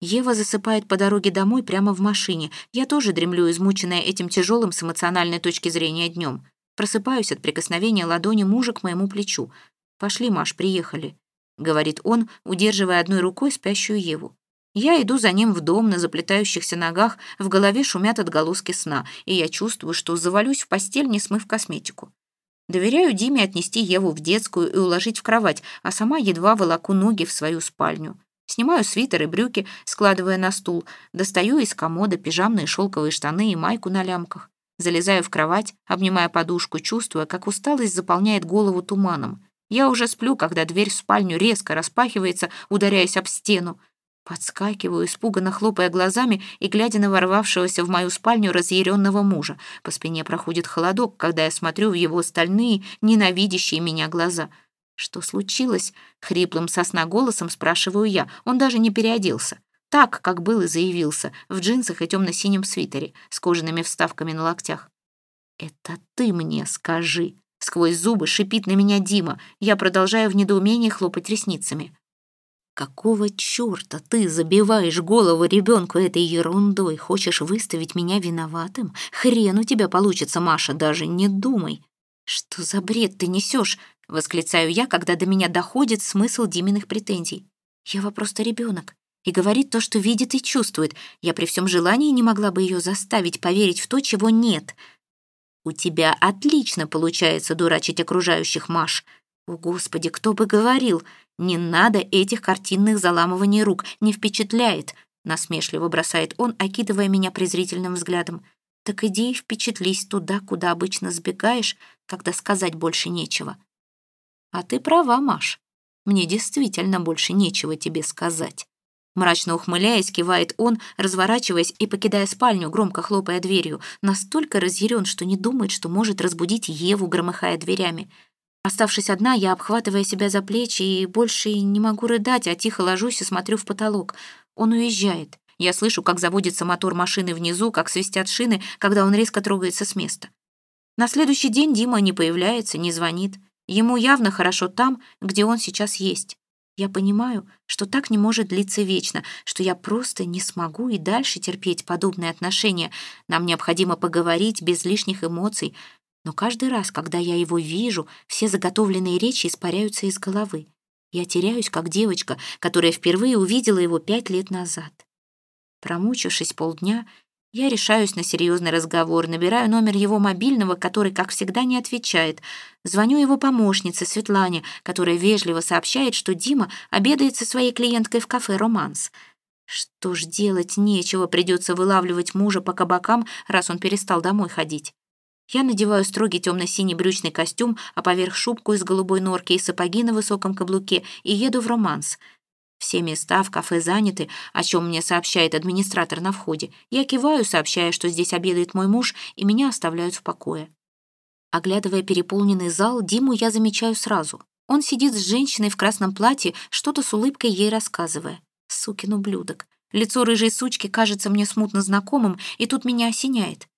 Ева засыпает по дороге домой прямо в машине. Я тоже дремлю, измученная этим тяжелым с эмоциональной точки зрения днем. Просыпаюсь от прикосновения ладони мужа к моему плечу. «Пошли, Маш, приехали», — говорит он, удерживая одной рукой спящую Еву. Я иду за ним в дом на заплетающихся ногах, в голове шумят отголоски сна, и я чувствую, что завалюсь в постель, не смыв косметику. Доверяю Диме отнести Еву в детскую и уложить в кровать, а сама едва волоку ноги в свою спальню. Снимаю свитер и брюки, складывая на стул, достаю из комода пижамные шелковые штаны и майку на лямках. Залезаю в кровать, обнимая подушку, чувствуя, как усталость заполняет голову туманом. Я уже сплю, когда дверь в спальню резко распахивается, ударяясь об стену. Подскакиваю, испуганно хлопая глазами и глядя на ворвавшегося в мою спальню разъяренного мужа. По спине проходит холодок, когда я смотрю в его стальные, ненавидящие меня глаза — «Что случилось?» — хриплым сосна голосом спрашиваю я. Он даже не переоделся. Так, как был и заявился, в джинсах и темно-синем свитере, с кожаными вставками на локтях. «Это ты мне скажи!» Сквозь зубы шипит на меня Дима. Я продолжаю в недоумении хлопать ресницами. «Какого черта ты забиваешь голову ребенку этой ерундой? Хочешь выставить меня виноватым? Хрен у тебя получится, Маша, даже не думай!» «Что за бред ты несешь?» — восклицаю я, когда до меня доходит смысл Диминых претензий. Ева просто ребенок и говорит то, что видит и чувствует. Я при всем желании не могла бы ее заставить поверить в то, чего нет. «У тебя отлично получается дурачить окружающих, Маш. О, Господи, кто бы говорил! Не надо этих картинных заламываний рук, не впечатляет. насмешливо бросает он, окидывая меня презрительным взглядом. «Так иди и впечатлись туда, куда обычно сбегаешь, когда сказать больше нечего». «А ты права, Маш. Мне действительно больше нечего тебе сказать». Мрачно ухмыляясь, кивает он, разворачиваясь и покидая спальню, громко хлопая дверью, настолько разъярен, что не думает, что может разбудить Еву, громыхая дверями. Оставшись одна, я обхватывая себя за плечи и больше не могу рыдать, а тихо ложусь и смотрю в потолок. Он уезжает. Я слышу, как заводится мотор машины внизу, как свистят шины, когда он резко трогается с места. На следующий день Дима не появляется, не звонит. Ему явно хорошо там, где он сейчас есть. Я понимаю, что так не может длиться вечно, что я просто не смогу и дальше терпеть подобные отношения. Нам необходимо поговорить без лишних эмоций. Но каждый раз, когда я его вижу, все заготовленные речи испаряются из головы. Я теряюсь, как девочка, которая впервые увидела его пять лет назад. Промучившись полдня, я решаюсь на серьезный разговор, набираю номер его мобильного, который, как всегда, не отвечает. Звоню его помощнице Светлане, которая вежливо сообщает, что Дима обедает со своей клиенткой в кафе «Романс». Что ж делать, нечего, придется вылавливать мужа по кабакам, раз он перестал домой ходить. Я надеваю строгий темно-синий брючный костюм, а поверх шубку из голубой норки и сапоги на высоком каблуке и еду в «Романс». Все места в кафе заняты, о чем мне сообщает администратор на входе. Я киваю, сообщая, что здесь обедает мой муж, и меня оставляют в покое. Оглядывая переполненный зал, Диму я замечаю сразу. Он сидит с женщиной в красном платье, что-то с улыбкой ей рассказывая. Сукин ублюдок. Лицо рыжей сучки кажется мне смутно знакомым, и тут меня осеняет.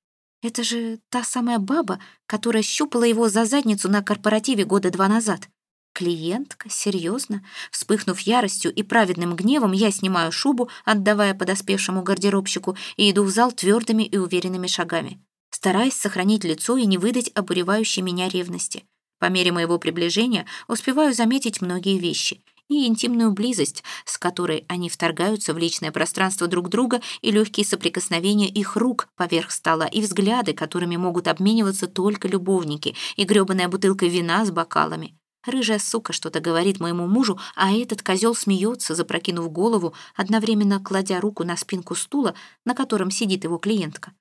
Это же та самая баба, которая щупала его за задницу на корпоративе года два назад. Клиентка? Серьезно? Вспыхнув яростью и праведным гневом, я снимаю шубу, отдавая подоспевшему гардеробщику, и иду в зал твердыми и уверенными шагами, стараясь сохранить лицо и не выдать обуревающей меня ревности. По мере моего приближения успеваю заметить многие вещи и интимную близость, с которой они вторгаются в личное пространство друг друга, и легкие соприкосновения их рук поверх стола, и взгляды, которыми могут обмениваться только любовники, и грёбаная бутылка вина с бокалами. Рыжая сука что-то говорит моему мужу, а этот козел смеется, запрокинув голову, одновременно кладя руку на спинку стула, на котором сидит его клиентка.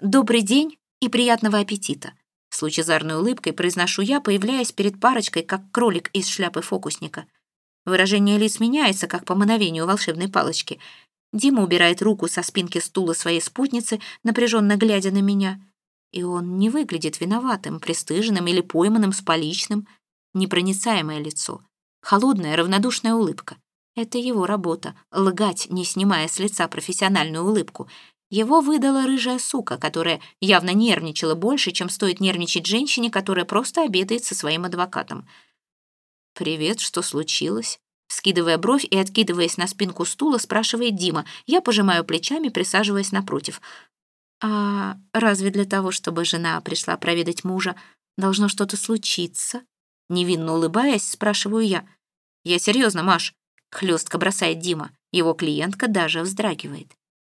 «Добрый день и приятного аппетита!» С лучезарной улыбкой произношу я, появляясь перед парочкой, как кролик из шляпы фокусника. Выражение лиц меняется, как по мановению волшебной палочки. Дима убирает руку со спинки стула своей спутницы, напряженно глядя на меня. И он не выглядит виноватым, пристыженным или пойманным с поличным — непроницаемое лицо, холодная равнодушная улыбка. Это его работа — лгать, не снимая с лица профессиональную улыбку. Его выдала рыжая сука, которая явно нервничала больше, чем стоит нервничать женщине, которая просто обедает со своим адвокатом. «Привет, что случилось?» Скидывая бровь и откидываясь на спинку стула, спрашивает Дима. Я пожимаю плечами, присаживаясь напротив. «А разве для того, чтобы жена пришла проведать мужа, должно что-то случиться?» Невинно улыбаясь, спрашиваю я. «Я серьезно, Маш», — хлестко бросает Дима. Его клиентка даже вздрагивает.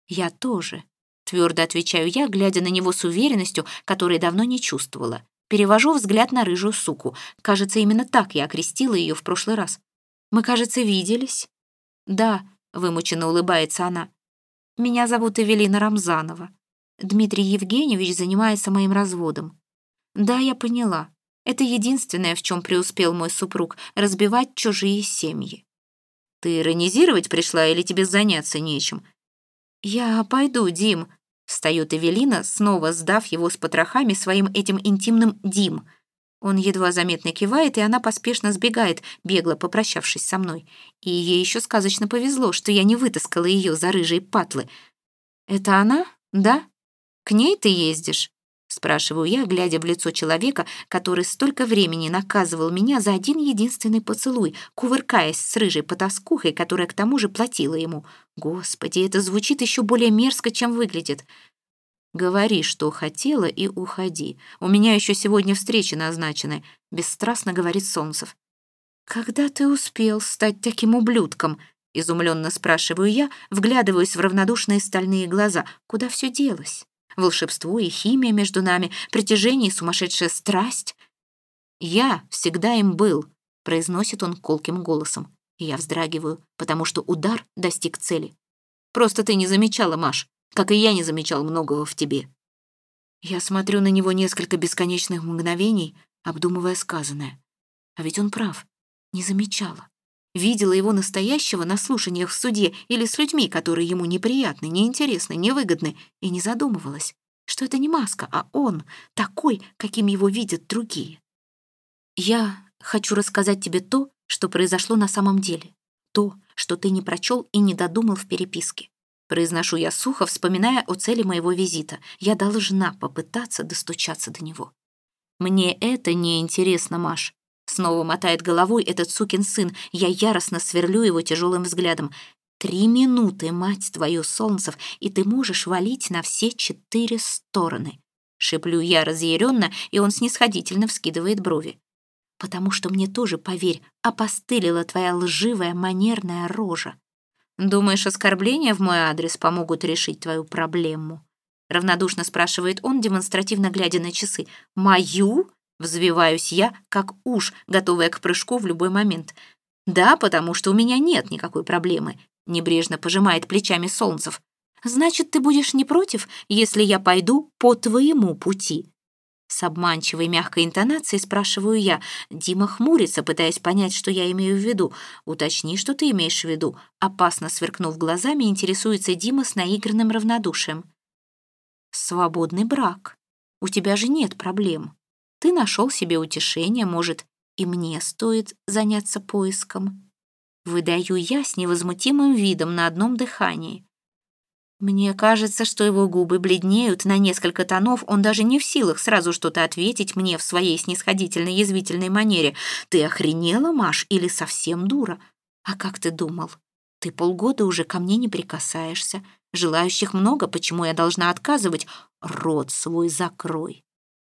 «Я тоже», — твердо отвечаю я, глядя на него с уверенностью, которой давно не чувствовала. Перевожу взгляд на рыжую суку. Кажется, именно так я окрестила ее в прошлый раз. «Мы, кажется, виделись?» «Да», — вымученно улыбается она. «Меня зовут Эвелина Рамзанова. Дмитрий Евгеньевич занимается моим разводом». «Да, я поняла. Это единственное, в чем преуспел мой супруг — разбивать чужие семьи. Ты иронизировать пришла или тебе заняться нечем? Я пойду, Дим, встает Эвелина, снова сдав его с потрохами своим этим интимным Дим. Он едва заметно кивает, и она поспешно сбегает, бегло попрощавшись со мной. И ей еще сказочно повезло, что я не вытаскала ее за рыжие патлы. «Это она? Да? К ней ты ездишь?» Спрашиваю я, глядя в лицо человека, который столько времени наказывал меня за один единственный поцелуй, кувыркаясь с рыжей потаскухой, которая к тому же платила ему. Господи, это звучит еще более мерзко, чем выглядит. «Говори, что хотела, и уходи. У меня еще сегодня встреча назначена», — бесстрастно говорит Солнцев. «Когда ты успел стать таким ублюдком?» — изумленно спрашиваю я, вглядываясь в равнодушные стальные глаза. «Куда все делось?» Волшебство и химия между нами, притяжение и сумасшедшая страсть. «Я всегда им был», — произносит он колким голосом. И я вздрагиваю, потому что удар достиг цели. Просто ты не замечала, Маш, как и я не замечал многого в тебе». Я смотрю на него несколько бесконечных мгновений, обдумывая сказанное. А ведь он прав, не замечала. Видела его настоящего на слушаниях в суде или с людьми, которые ему неприятны, неинтересны, невыгодны, и не задумывалась, что это не маска, а он, такой, каким его видят другие. Я хочу рассказать тебе то, что произошло на самом деле. То, что ты не прочел и не додумал в переписке. Произношу я сухо, вспоминая о цели моего визита. Я должна попытаться достучаться до него. Мне это не интересно, Маш. Снова мотает головой этот сукин сын. Я яростно сверлю его тяжелым взглядом. Три минуты, мать твою, Солнцев, и ты можешь валить на все четыре стороны. Шеплю я разъяренно, и он снисходительно вскидывает брови. Потому что мне тоже, поверь, опостылила твоя лживая манерная рожа. Думаешь, оскорбления в мой адрес помогут решить твою проблему? Равнодушно спрашивает он, демонстративно глядя на часы. Мою? Взвиваюсь я, как уж, готовая к прыжку в любой момент. «Да, потому что у меня нет никакой проблемы», — небрежно пожимает плечами Солнцев. «Значит, ты будешь не против, если я пойду по твоему пути?» С обманчивой мягкой интонацией спрашиваю я. Дима хмурится, пытаясь понять, что я имею в виду. «Уточни, что ты имеешь в виду». Опасно сверкнув глазами, интересуется Дима с наигранным равнодушием. «Свободный брак. У тебя же нет проблем. Ты нашел себе утешение, может, и мне стоит заняться поиском. Выдаю я с невозмутимым видом на одном дыхании. Мне кажется, что его губы бледнеют на несколько тонов, он даже не в силах сразу что-то ответить мне в своей снисходительной язвительной манере. «Ты охренела, Маш, или совсем дура? А как ты думал? Ты полгода уже ко мне не прикасаешься. Желающих много, почему я должна отказывать? Рот свой закрой.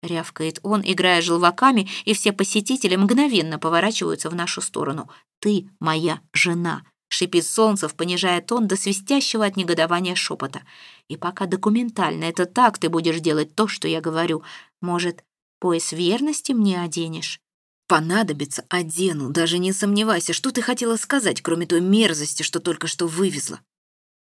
Рявкает он, играя желваками, и все посетители мгновенно поворачиваются в нашу сторону. «Ты моя жена!» — шипит Солнцев, понижая тон до свистящего от негодования шепота. «И пока документально это так, ты будешь делать то, что я говорю. Может, пояс верности мне оденешь?» «Понадобится, одену, даже не сомневайся. Что ты хотела сказать, кроме той мерзости, что только что вывезла?»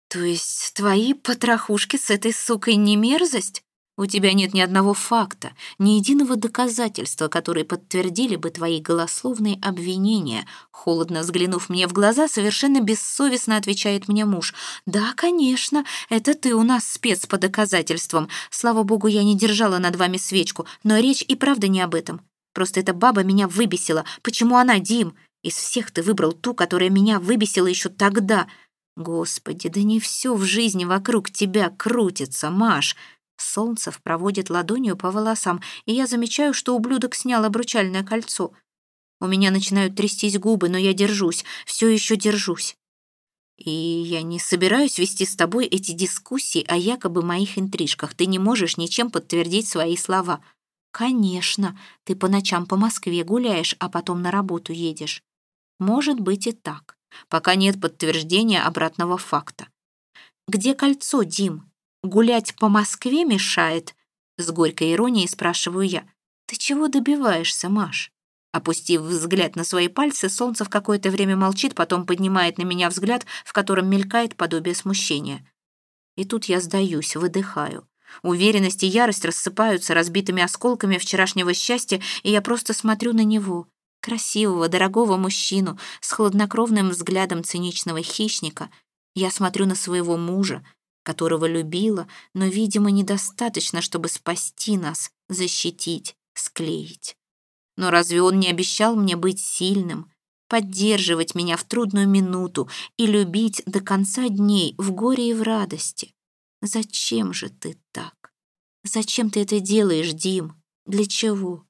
«То есть твои потрохушки с этой сукой не мерзость?» У тебя нет ни одного факта, ни единого доказательства, которые подтвердили бы твои голословные обвинения. Холодно взглянув мне в глаза, совершенно бессовестно отвечает мне муж. «Да, конечно, это ты у нас спец по доказательствам. Слава богу, я не держала над вами свечку, но речь и правда не об этом. Просто эта баба меня выбесила. Почему она, Дим? Из всех ты выбрал ту, которая меня выбесила еще тогда. Господи, да не все в жизни вокруг тебя крутится, Маш». Солнцев проводит ладонью по волосам, и я замечаю, что ублюдок снял обручальное кольцо. У меня начинают трястись губы, но я держусь, все еще держусь. И я не собираюсь вести с тобой эти дискуссии о якобы моих интрижках. Ты не можешь ничем подтвердить свои слова. Конечно, ты по ночам по Москве гуляешь, а потом на работу едешь. Может быть и так, пока нет подтверждения обратного факта. Где кольцо, Дим? Гулять по Москве мешает?» С горькой иронией спрашиваю я. «Ты чего добиваешься, Маш?» Опустив взгляд на свои пальцы, солнце в какое-то время молчит, потом поднимает на меня взгляд, в котором мелькает подобие смущения. И тут я сдаюсь, выдыхаю. Уверенность и ярость рассыпаются разбитыми осколками вчерашнего счастья, и я просто смотрю на него, красивого, дорогого мужчину, с хладнокровным взглядом циничного хищника. Я смотрю на своего мужа, которого любила, но, видимо, недостаточно, чтобы спасти нас, защитить, склеить. Но разве он не обещал мне быть сильным, поддерживать меня в трудную минуту и любить до конца дней в горе и в радости? Зачем же ты так? Зачем ты это делаешь, Дим? Для чего?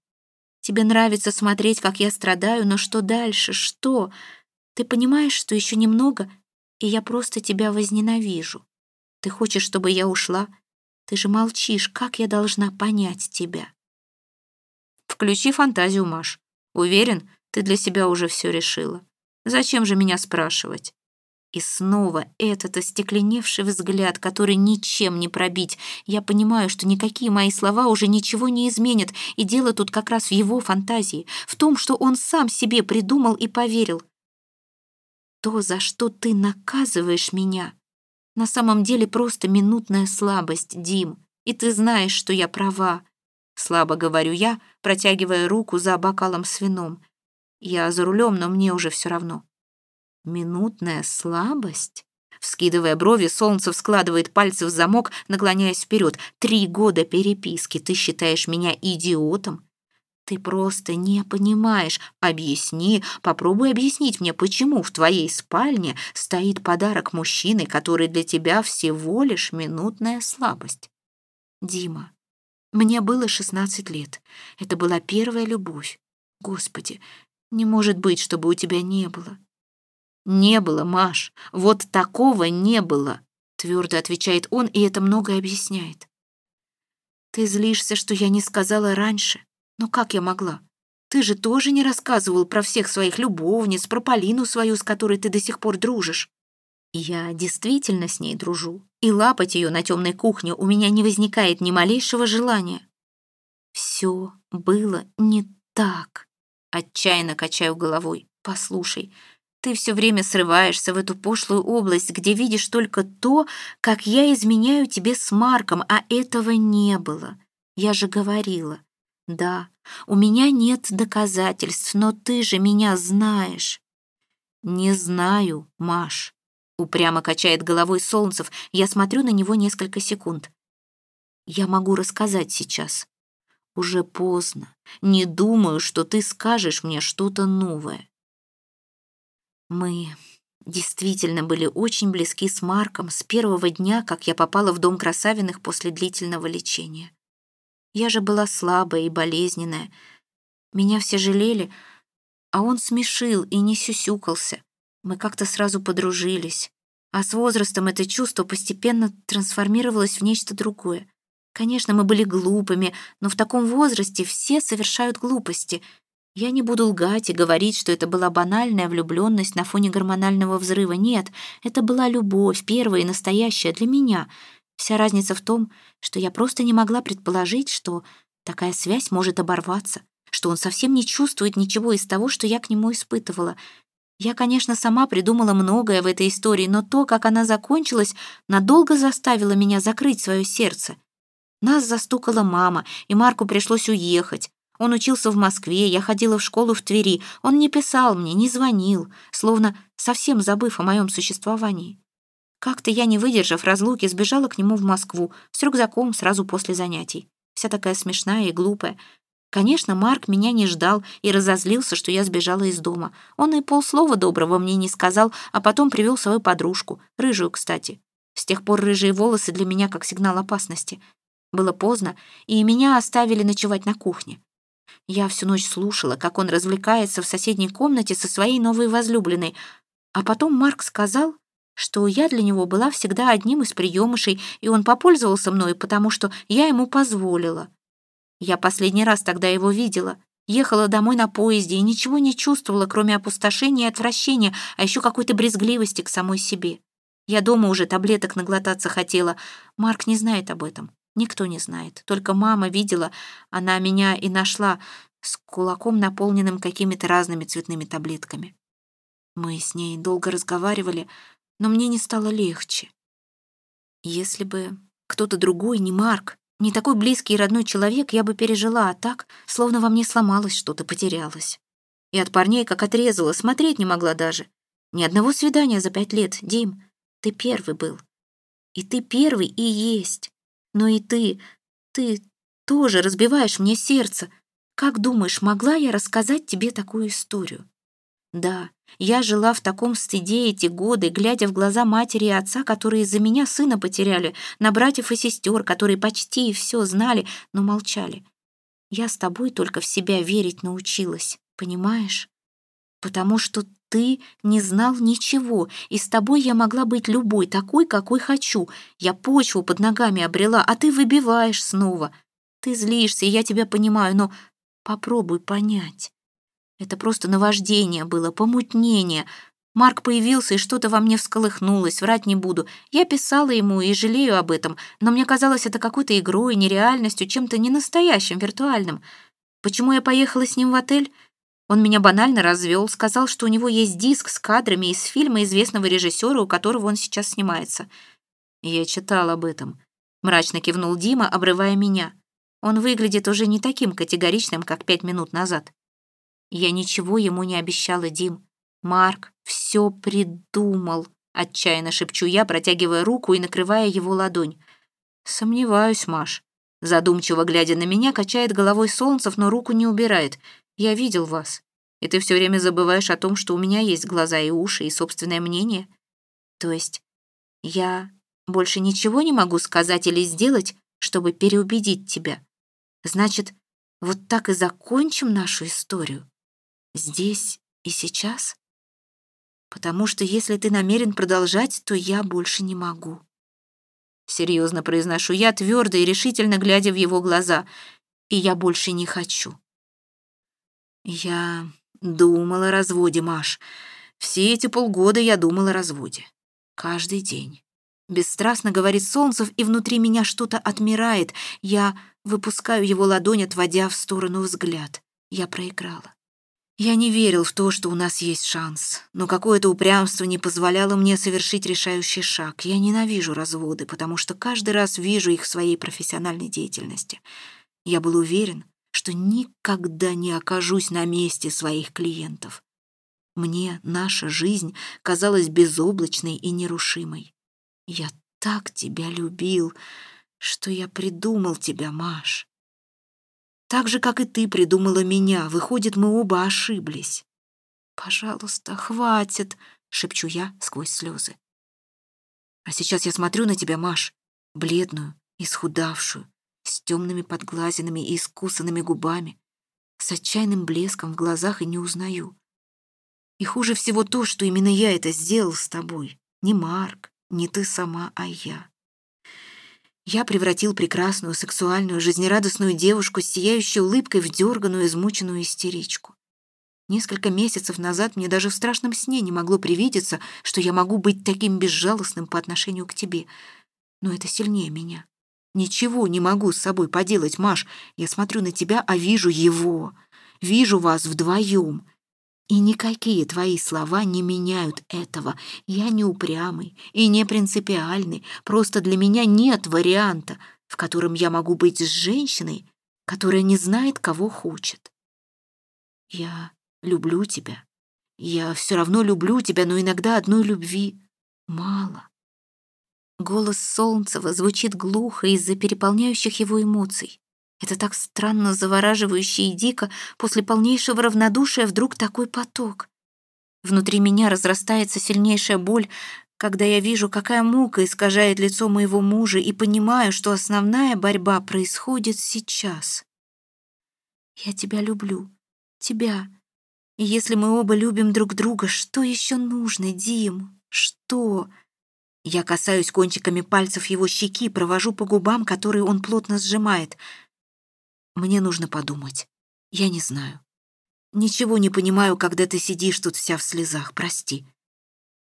Тебе нравится смотреть, как я страдаю, но что дальше? Что? Ты понимаешь, что еще немного, и я просто тебя возненавижу? Ты хочешь, чтобы я ушла? Ты же молчишь, как я должна понять тебя? Включи фантазию, Маш. Уверен, ты для себя уже все решила. Зачем же меня спрашивать? И снова этот остекленевший взгляд, который ничем не пробить. Я понимаю, что никакие мои слова уже ничего не изменят, и дело тут как раз в его фантазии, в том, что он сам себе придумал и поверил. То, за что ты наказываешь меня, На самом деле просто минутная слабость, Дим. И ты знаешь, что я права. Слабо говорю я, протягивая руку за бокалом с вином. Я за рулем, но мне уже все равно. Минутная слабость? Вскидывая брови, Солнцев складывает пальцы в замок, наклоняясь вперед. «Три года переписки. Ты считаешь меня идиотом? Ты просто не понимаешь. Объясни, попробуй объяснить мне, почему в твоей спальне стоит подарок мужчины, который для тебя всего лишь минутная слабость. Дима, мне было 16 лет. Это была первая любовь. Господи, не может быть, чтобы у тебя не было. «Не было, Маш, вот такого не было», — твердо отвечает он, и это многое объясняет. «Ты злишься, что я не сказала раньше. Но как я могла? Ты же тоже не рассказывал про всех своих любовниц, про Полину свою, с которой ты до сих пор дружишь. Я действительно с ней дружу, и лапать ее на темной кухне у меня не возникает ни малейшего желания. Все было не так. Отчаянно качаю головой. Послушай, ты все время срываешься в эту пошлую область, где видишь только то, как я изменяю тебе с Марком, а этого не было. Я же говорила. Да, у меня нет доказательств, но ты же меня знаешь. Не знаю, Маш. Упрямо качает головой Солнцев. Я смотрю на него несколько секунд. Я могу рассказать сейчас. Уже поздно. Не думаю, что ты скажешь мне что-то новое. Мы действительно были очень близки с Марком с первого дня, как я попала в дом Красавиных после длительного лечения. Я же была слабая и болезненная. Меня все жалели, а он смешил и не сюсюкался. Мы как-то сразу подружились. А с возрастом это чувство постепенно трансформировалось в нечто другое. Конечно, мы были глупыми, но в таком возрасте все совершают глупости — я не буду лгать и говорить, что это была банальная влюбленность на фоне гормонального взрыва. Нет, это была любовь, первая и настоящая для меня. Вся разница в том, что я просто не могла предположить, что такая связь может оборваться, что он совсем не чувствует ничего из того, что я к нему испытывала. Я, конечно, сама придумала многое в этой истории, но то, как она закончилась, надолго заставило меня закрыть свое сердце. Нас застукала мама, и Марку пришлось уехать. Он учился в Москве, я ходила в школу в Твери. Он не писал мне, не звонил, словно совсем забыв о моем существовании. Как-то я, не выдержав разлуки, сбежала к нему в Москву с рюкзаком сразу после занятий. Вся такая смешная и глупая. Конечно, Марк меня не ждал и разозлился, что я сбежала из дома. Он и полслова доброго мне не сказал, а потом привел свою подружку, рыжую, кстати. С тех пор рыжие волосы для меня как сигнал опасности. Было поздно, и меня оставили ночевать на кухне. Я всю ночь слушала, как он развлекается в соседней комнате со своей новой возлюбленной, а потом Марк сказал, что я для него была всегда одним из приемышей, и он попользовался мной, потому что я ему позволила. Я последний раз тогда его видела. Ехала домой на поезде и ничего не чувствовала, кроме опустошения и отвращения, а еще какой-то брезгливости к самой себе. Я дома уже таблеток наглотаться хотела. Марк не знает об этом. Никто не знает. Только мама видела, она меня и нашла с кулаком, наполненным какими-то разными цветными таблетками. Мы с ней долго разговаривали, но мне не стало легче. Если бы кто-то другой, не Марк, не такой близкий и родной человек, я бы пережила, а так, словно во мне сломалось что-то, потерялось. И от парней как отрезала, смотреть не могла даже. Ни одного свидания за пять лет, Дим. Ты первый был. И ты первый и есть. Но и ты, ты тоже разбиваешь мне сердце. Как думаешь, могла я рассказать тебе такую историю? Да, я жила в таком стыде эти годы, глядя в глаза матери и отца, которые из-за меня сына потеряли, на братьев и сестер, которые почти все знали, но молчали. Я с тобой только в себя верить научилась, понимаешь? Потому что ты не знал ничего, и с тобой я могла быть любой, такой, какой хочу. Я почву под ногами обрела, а ты выбиваешь снова. Ты злишься, и я тебя понимаю, но попробуй понять. Это просто наваждение было, помутнение. Марк появился, и что-то во мне всколыхнулось, врать не буду. Я писала ему и жалею об этом, но мне казалось это какой-то игрой, нереальностью, чем-то ненастоящим, виртуальным. Почему я поехала с ним в отель? Он меня банально развел, сказал, что у него есть диск с кадрами из фильма известного режиссера, у которого он сейчас снимается. Я читал об этом. Мрачно кивнул Дима, обрывая меня. Он выглядит уже не таким категоричным, как пять минут назад. Я ничего ему не обещала, Дим. Марк все придумал. Отчаянно шепчу я, протягивая руку и накрывая его ладонь. Сомневаюсь, Маш. Задумчиво глядя на меня, качает головой Солнцев, но руку не убирает. Я видел вас. И ты все время забываешь о том, что у меня есть глаза и уши и собственное мнение. То есть я больше ничего не могу сказать или сделать, чтобы переубедить тебя. Значит, вот так и закончим нашу историю. Здесь и сейчас? Потому что если ты намерен продолжать, то я больше не могу. Серьезно произношу я, твердо и решительно глядя в его глаза. И я больше не хочу. Я думала о разводе, Маш. Все эти полгода я думала о разводе. Каждый день. Бесстрастно говорит Солнцев, и внутри меня что-то отмирает. Я выпускаю его ладонь, отводя в сторону взгляд. Я проиграла. Я не верил в то, что у нас есть шанс, но какое-то упрямство не позволяло мне совершить решающий шаг. Я ненавижу разводы, потому что каждый раз вижу их в своей профессиональной деятельности. Я был уверен, что никогда не окажусь на месте своих клиентов. Мне наша жизнь казалась безоблачной и нерушимой. Я так тебя любил, что я придумал тебя, Маш. Так же, как и ты придумала меня. Выходит, мы оба ошиблись. Пожалуйста, хватит, шепчу я сквозь слезы. А сейчас я смотрю на тебя, Маш, бледную, исхудавшую, с темными подглазинами и искусанными губами, с отчаянным блеском в глазах и не узнаю. И хуже всего то, что именно я это сделал с тобой, не Марк, не ты сама, а я. Я превратил прекрасную, сексуальную, жизнерадостную девушку с сияющей улыбкой в дерганую, измученную истеричку. Несколько месяцев назад мне даже в страшном сне не могло привидеться, что я могу быть таким безжалостным по отношению к тебе. Но это сильнее меня. Ничего не могу с собой поделать, Маш. Я смотрю на тебя, а вижу его. Вижу вас вдвоем. И никакие твои слова не меняют этого. Я не упрямый и не принципиальный. Просто для меня нет варианта, в котором я могу быть с женщиной, которая не знает, кого хочет. Я люблю тебя. Я все равно люблю тебя, но иногда одной любви мало. Голос Солнцева звучит глухо из-за переполняющих его эмоций. Это так странно, завораживающе и дико, после полнейшего равнодушия вдруг такой поток. Внутри меня разрастается сильнейшая боль, когда я вижу, какая мука искажает лицо моего мужа и понимаю, что основная борьба происходит сейчас. Я тебя люблю. Тебя. И если мы оба любим друг друга, что еще нужно, Дим? Что? Я касаюсь кончиками пальцев его щеки, провожу по губам, которые он плотно сжимает — мне нужно подумать. Я не знаю. Ничего не понимаю, когда ты сидишь тут вся в слезах, прости.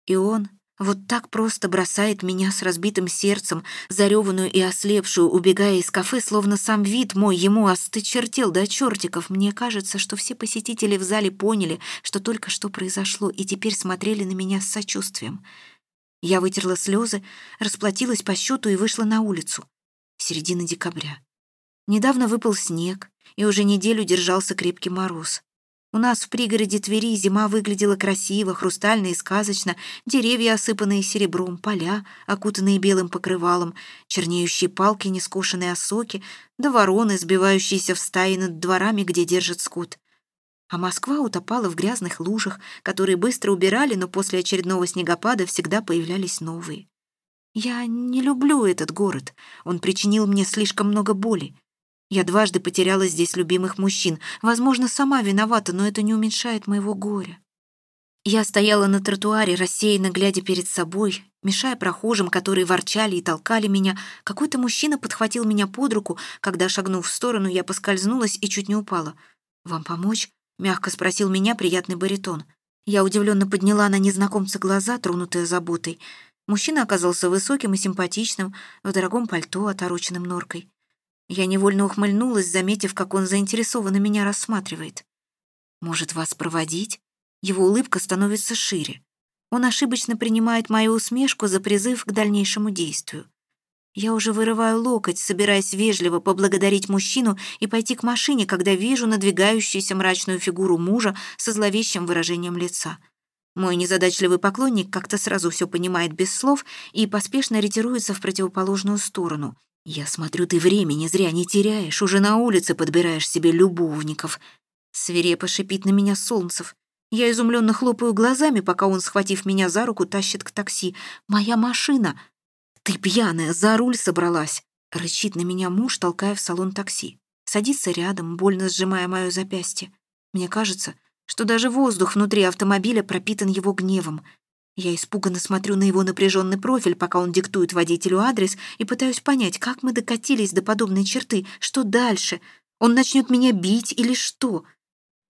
И он вот так просто бросает меня с разбитым сердцем, зареванную и ослепшую, убегая из кафе, словно сам вид мой ему осточертел до чертиков. Мне кажется, что все посетители в зале поняли, что только что произошло, и теперь смотрели на меня с сочувствием. Я вытерла слезы, расплатилась по счету и вышла на улицу. Середина декабря. Недавно выпал снег, и уже неделю держался крепкий мороз. У нас в пригороде Твери зима выглядела красиво, хрустально и сказочно, деревья, осыпанные серебром, поля, окутанные белым покрывалом, чернеющие палки нескошенные осоки, да вороны, сбивающиеся в стаи над дворами, где держат скот. А Москва утопала в грязных лужах, которые быстро убирали, но после очередного снегопада всегда появлялись новые. Я не люблю этот город, он причинил мне слишком много боли. Я дважды потеряла здесь любимых мужчин. Возможно, сама виновата, но это не уменьшает моего горя. Я стояла на тротуаре, рассеянно глядя перед собой, мешая прохожим, которые ворчали и толкали меня. Какой-то мужчина подхватил меня под руку, когда, шагнув в сторону, я поскользнулась и чуть не упала. «Вам помочь?» — мягко спросил меня приятный баритон. Я удивленно подняла на незнакомца глаза, тронутые заботой. Мужчина оказался высоким и симпатичным, в дорогом пальто, отороченным норкой. Я невольно ухмыльнулась, заметив, как он заинтересованно меня рассматривает. «Может, вас проводить?» Его улыбка становится шире. Он ошибочно принимает мою усмешку за призыв к дальнейшему действию. Я уже вырываю локоть, собираясь вежливо поблагодарить мужчину и пойти к машине, когда вижу надвигающуюся мрачную фигуру мужа со зловещим выражением лица. Мой незадачливый поклонник как-то сразу все понимает без слов и поспешно ретируется в противоположную сторону. «Я смотрю, ты времени зря не теряешь, уже на улице подбираешь себе любовников». Свирепо шипит на меня Солнцев. Я изумленно хлопаю глазами, пока он, схватив меня за руку, тащит к такси. «Моя машина!» «Ты пьяная, за руль собралась!» — рычит на меня муж, толкая в салон такси. Садится рядом, больно сжимая мое запястье. Мне кажется, что даже воздух внутри автомобиля пропитан его гневом. Я испуганно смотрю на его напряженный профиль, пока он диктует водителю адрес, и пытаюсь понять, как мы докатились до подобной черты, что дальше. Он начнет меня бить или что?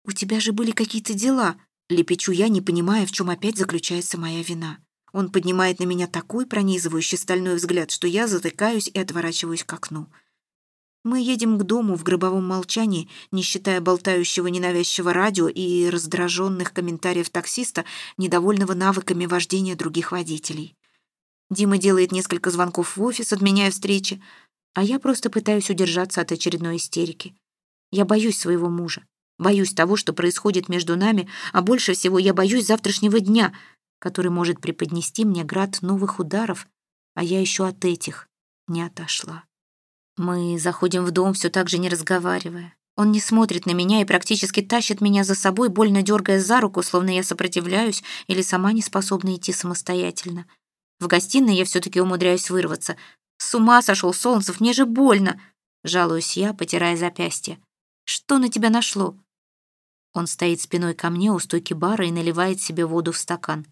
«У тебя же были какие-то дела», — лепечу я, не понимая, в чем опять заключается моя вина. Он поднимает на меня такой пронизывающий стальной взгляд, что я затыкаюсь и отворачиваюсь к окну. Мы едем к дому в гробовом молчании, не считая болтающего ненавязчивого радио и раздраженных комментариев таксиста, недовольного навыками вождения других водителей. Дима делает несколько звонков в офис, отменяя встречи, а я просто пытаюсь удержаться от очередной истерики. Я боюсь своего мужа, боюсь того, что происходит между нами, а больше всего я боюсь завтрашнего дня — который может преподнести мне град новых ударов, а я еще от этих не отошла. Мы заходим в дом, все так же не разговаривая. Он не смотрит на меня и практически тащит меня за собой, больно дергая за руку, словно я сопротивляюсь или сама не способна идти самостоятельно. В гостиной я все-таки умудряюсь вырваться. «С ума сошел, Солнцев, мне же больно!» Жалуюсь я, потирая запястье. «Что на тебя нашло?» Он стоит спиной ко мне у стойки бара и наливает себе воду в стакан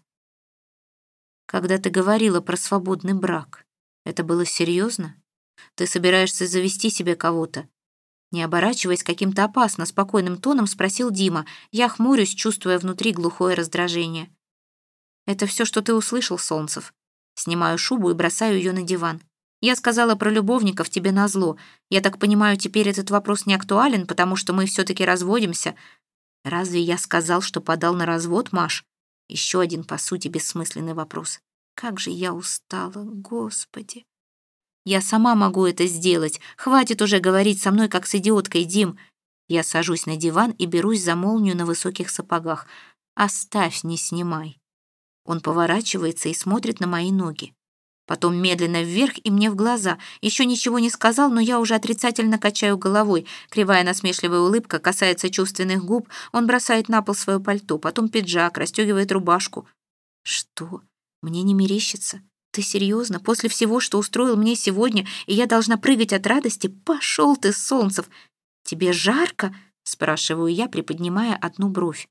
когда ты говорила про свободный брак. Это было серьезно? Ты собираешься завести себе кого-то?» Не оборачиваясь каким-то опасно спокойным тоном, спросил Дима. Я хмурюсь, чувствуя внутри глухое раздражение. «Это все, что ты услышал, Солнцев». Снимаю шубу и бросаю ее на диван. «Я сказала про любовников тебе назло. Я так понимаю, теперь этот вопрос не актуален, потому что мы все-таки разводимся. Разве я сказал, что подал на развод, Маш? Еще один, по сути, бессмысленный вопрос. Как же я устала, Господи. Я сама могу это сделать. Хватит уже говорить со мной, как с идиоткой, Дим. Я сажусь на диван и берусь за молнию на высоких сапогах. Оставь, не снимай. Он поворачивается и смотрит на мои ноги. Потом медленно вверх и мне в глаза. Еще ничего не сказал, но я уже отрицательно качаю головой. Кривая насмешливая улыбка касается чувственных губ. Он бросает на пол свое пальто, потом пиджак, расстегивает рубашку. Что? Мне не мерещится? Ты серьезно? После всего, что устроил мне сегодня, и я должна прыгать от радости? Пошел ты, Солнцев! Тебе жарко? Спрашиваю я, приподнимая одну бровь.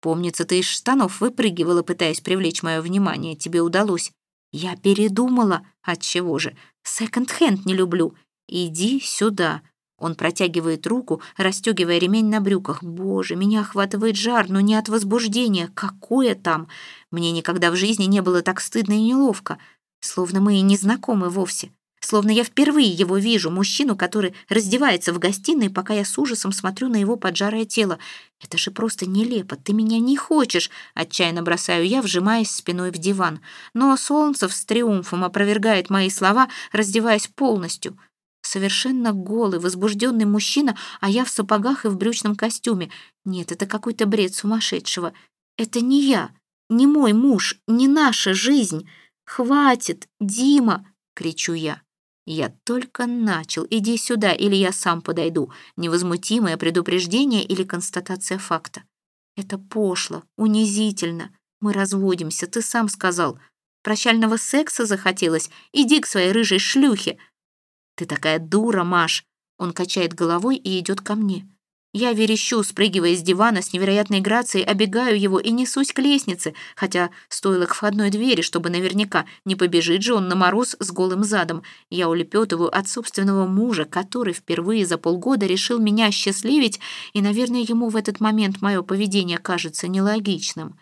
Помнится, ты из штанов выпрыгивала, пытаясь привлечь мое внимание. Тебе удалось. Я передумала. Отчего же? Секонд-хенд не люблю. Иди сюда. Он протягивает руку, расстегивая ремень на брюках. Боже, меня охватывает жар, но не от возбуждения. Какое там? Мне никогда в жизни не было так стыдно и неловко. Словно мы и не знакомы вовсе. Словно я впервые его вижу, мужчину, который раздевается в гостиной, пока я с ужасом смотрю на его поджарое тело. Это же просто нелепо. Ты меня не хочешь, отчаянно бросаю я, вжимаясь спиной в диван. Но Солнцев с триумфом опровергает мои слова, раздеваясь полностью. Совершенно голый, возбужденный мужчина, а я в сапогах и в брючном костюме. Нет, это какой-то бред сумасшедшего. Это не я, не мой муж, не наша жизнь. Хватит, Дима, кричу я. «Я только начал. Иди сюда, или я сам подойду. Невозмутимое предупреждение или констатация факта. Это пошло, унизительно. Мы разводимся, ты сам сказал. Прощального секса захотелось? Иди к своей рыжей шлюхе. Ты такая дура, Маш. Он качает головой и идет ко мне. Я верещу, спрыгивая с дивана с невероятной грацией, обегаю его и несусь к лестнице, хотя стоило к входной двери, чтобы наверняка не побежит же он на мороз с голым задом. Я улепетываю от собственного мужа, который впервые за полгода решил меня счастливить, и, наверное, ему в этот момент мое поведение кажется нелогичным.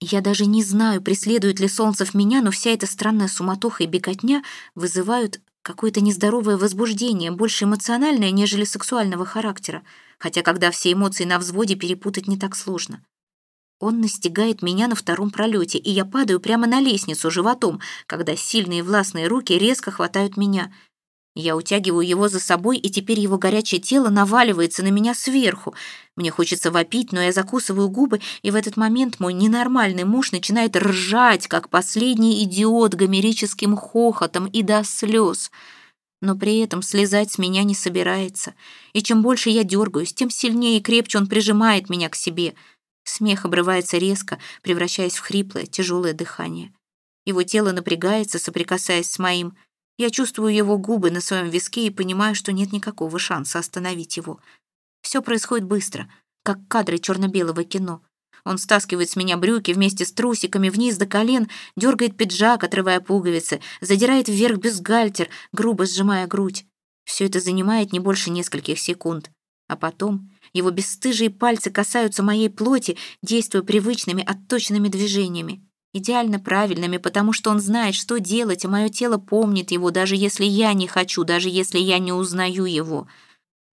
Я даже не знаю, преследует ли Солнцев меня, но вся эта странная суматоха и беготня вызывают какое-то нездоровое возбуждение, больше эмоциональное, нежели сексуального характера хотя когда все эмоции на взводе перепутать не так сложно. Он настигает меня на втором пролете, и я падаю прямо на лестницу животом, когда сильные властные руки резко хватают меня. Я утягиваю его за собой, и теперь его горячее тело наваливается на меня сверху. Мне хочется вопить, но я закусываю губы, и в этот момент мой ненормальный муж начинает ржать, как последний идиот гомерическим хохотом и до слез. Но при этом слезать с меня не собирается. И чем больше я дергаюсь, тем сильнее и крепче он прижимает меня к себе — Смех обрывается резко, превращаясь в хриплое, тяжелое дыхание. Его тело напрягается, соприкасаясь с моим. Я чувствую его губы на своем виске и понимаю, что нет никакого шанса остановить его. Все происходит быстро, как кадры черно-белого кино. Он стаскивает с меня брюки вместе с трусиками вниз до колен, дергает пиджак, отрывая пуговицы, задирает вверх бюстгальтер, грубо сжимая грудь. Все это занимает не больше нескольких секунд. А потом его бесстыжие пальцы касаются моей плоти, действуя привычными, отточенными движениями. Идеально правильными, потому что он знает, что делать, и мое тело помнит его, даже если я не хочу, даже если я не узнаю его.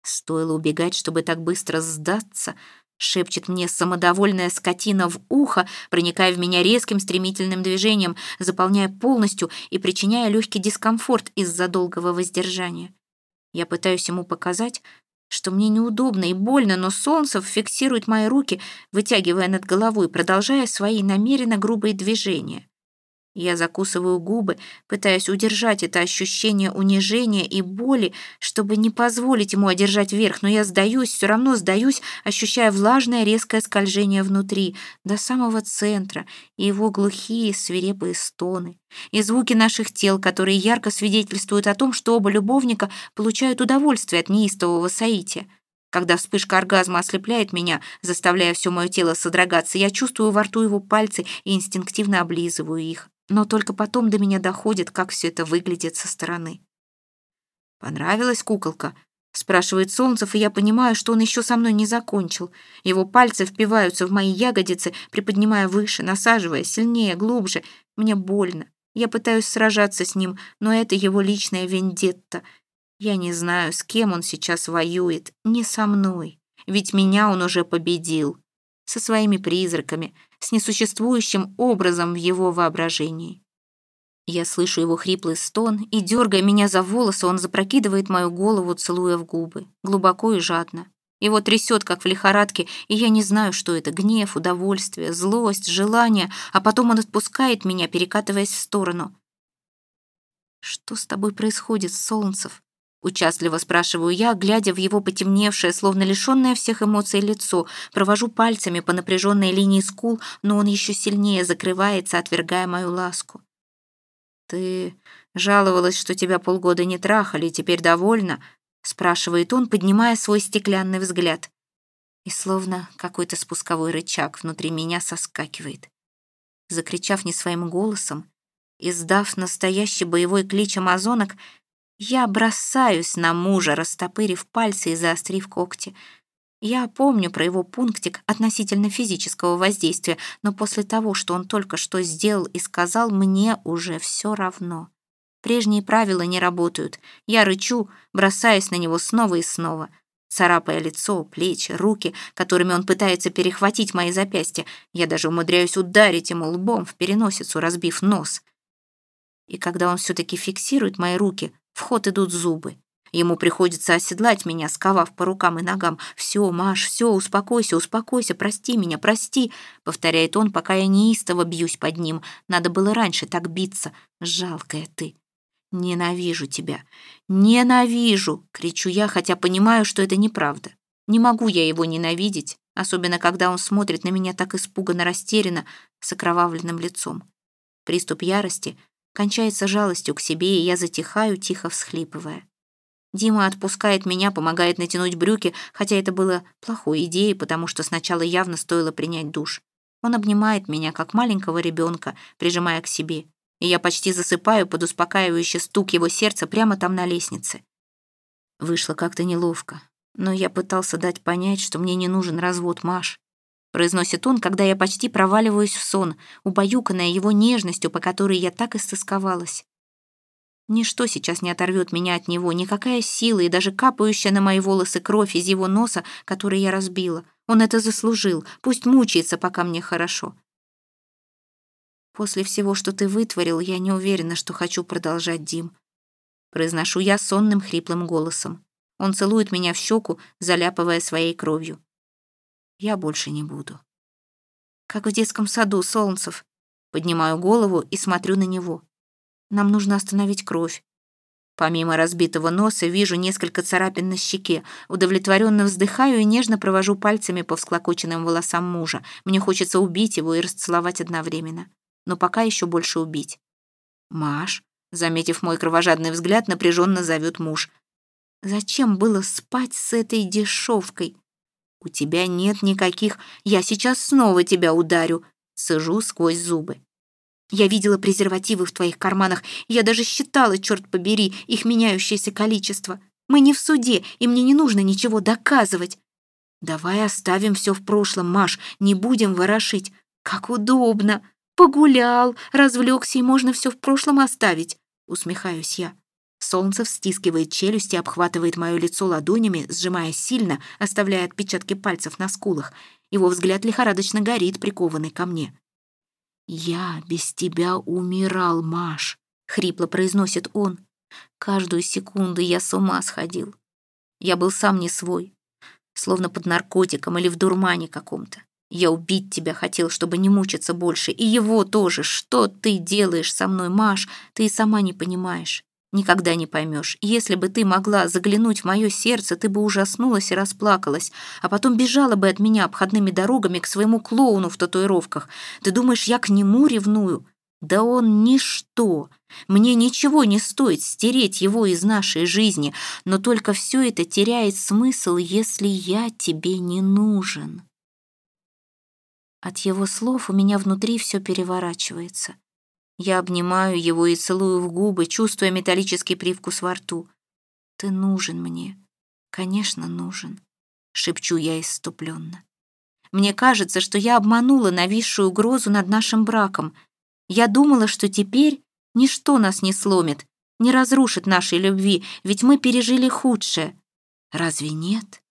Стоило убегать, чтобы так быстро сдаться, шепчет мне самодовольная скотина в ухо, проникая в меня резким стремительным движением, заполняя полностью и причиняя легкий дискомфорт из-за долгого воздержания. Я пытаюсь ему показать, что мне неудобно и больно, но Солнцев фиксирует мои руки, вытягивая над головой, продолжая свои намеренно грубые движения. Я закусываю губы, пытаясь удержать это ощущение унижения и боли, чтобы не позволить ему одержать верх, но я сдаюсь, все равно сдаюсь, ощущая влажное резкое скольжение внутри, до самого центра, и его глухие свирепые стоны, и звуки наших тел, которые ярко свидетельствуют о том, что оба любовника получают удовольствие от неистового соития. Когда вспышка оргазма ослепляет меня, заставляя все мое тело содрогаться, я чувствую во рту его пальцы и инстинктивно облизываю их. Но только потом до меня доходит, как все это выглядит со стороны. «Понравилась куколка?» — спрашивает Солнцев, и я понимаю, что он еще со мной не закончил. Его пальцы впиваются в мои ягодицы, приподнимая выше, насаживая сильнее, глубже. Мне больно. Я пытаюсь сражаться с ним, но это его личная вендетта. Я не знаю, с кем он сейчас воюет. Не со мной. Ведь меня он уже победил. Со своими призраками, с несуществующим образом в его воображении. Я слышу его хриплый стон, и, дергая меня за волосы, он запрокидывает мою голову, целуя в губы, глубоко и жадно. Его трясет, как в лихорадке, и я не знаю, что это — гнев, удовольствие, злость, желание, а потом он отпускает меня, перекатываясь в сторону. «Что с тобой происходит, Солнцев?» Участливо спрашиваю я, глядя в его потемневшее, словно лишённое всех эмоций лицо, провожу пальцами по напряженной линии скул, но он еще сильнее закрывается, отвергая мою ласку. «Ты жаловалась, что тебя полгода не трахали, теперь довольна?» спрашивает он, поднимая свой стеклянный взгляд. И словно какой-то спусковой рычаг внутри меня соскакивает. Закричав не своим голосом, издав настоящий боевой клич амазонок, я бросаюсь на мужа, растопырив пальцы и заострив когти. Я помню про его пунктик относительно физического воздействия, но после того, что он только что сделал и сказал, мне уже все равно. Прежние правила не работают. Я рычу, бросаясь на него снова и снова, царапая лицо, плечи, руки, которыми он пытается перехватить мои запястья. Я даже умудряюсь ударить ему лбом в переносицу, разбив нос. И когда он все-таки фиксирует мои руки, в ход идут зубы. Ему приходится оседлать меня, сковав по рукам и ногам. «Все, Маш, все, успокойся, успокойся, прости меня, прости», — повторяет он, пока я неистово бьюсь под ним. «Надо было раньше так биться. Жалкая ты». «Ненавижу тебя! Ненавижу!» — кричу я, хотя понимаю, что это неправда. Не могу я его ненавидеть, особенно когда он смотрит на меня так испуганно растерянно, с окровавленным лицом. Приступ ярости кончается жалостью к себе, и я затихаю, тихо всхлипывая. Дима отпускает меня, помогает натянуть брюки, хотя это было плохой идеей, потому что сначала явно стоило принять душ. Он обнимает меня, как маленького ребенка, прижимая к себе, и я почти засыпаю под успокаивающий стук его сердца прямо там на лестнице. Вышло как-то неловко, но я пытался дать понять, что мне не нужен развод Маш произносит он, когда я почти проваливаюсь в сон, убаюканная его нежностью, по которой я так истосковалась. Ничто сейчас не оторвет меня от него, никакая сила и даже капающая на мои волосы кровь из его носа, который я разбила. Он это заслужил. Пусть мучается, пока мне хорошо. После всего, что ты вытворил, я не уверена, что хочу продолжать, Дим. Произношу я сонным хриплым голосом. Он целует меня в щеку, заляпывая своей кровью. Я больше не буду. Как в детском саду, Солнцев. Поднимаю голову и смотрю на него. Нам нужно остановить кровь. Помимо разбитого носа вижу несколько царапин на щеке. Удовлетворенно вздыхаю и нежно провожу пальцами по всклокоченным волосам мужа. Мне хочется убить его и расцеловать одновременно. Но пока еще больше убить. «Маш», заметив мой кровожадный взгляд, напряженно зовет муж. «Зачем было спать с этой дешевкой? У тебя нет никаких... Я сейчас снова тебя ударю!» Сижу сквозь зубы. Я видела презервативы в твоих карманах. Я даже считала, черт побери, их меняющееся количество. Мы не в суде, и мне не нужно ничего доказывать. Давай оставим все в прошлом, Маш, не будем ворошить. Как удобно. Погулял, развлекся, и можно все в прошлом оставить. Усмехаюсь я. Солнце стискивает челюсти, обхватывает мое лицо ладонями, сжимая сильно, оставляя отпечатки пальцев на скулах. Его взгляд лихорадочно горит, прикованный ко мне. «Я без тебя умирал, Маш», — хрипло произносит он. «Каждую секунду я с ума сходил. Я был сам не свой, словно под наркотиком или в дурмане каком-то. Я убить тебя хотел, чтобы не мучиться больше, и его тоже. Что ты делаешь со мной, Маш, ты и сама не понимаешь никогда не поймешь. Если бы ты могла заглянуть в мое сердце, ты бы ужаснулась и расплакалась, а потом бежала бы от меня обходными дорогами к своему клоуну в татуировках. Ты думаешь, я к нему ревную? Да он ничто. Мне ничего не стоит стереть его из нашей жизни, но только все это теряет смысл, если я тебе не нужен. От его слов у меня внутри все переворачивается. Я обнимаю его и целую в губы, чувствуя металлический привкус во рту. «Ты нужен мне. Конечно, нужен», — шепчу я иступленно. Мне кажется, что я обманула нависшую угрозу над нашим браком. Я думала, что теперь ничто нас не сломит, не разрушит нашей любви, ведь мы пережили худшее. Разве нет?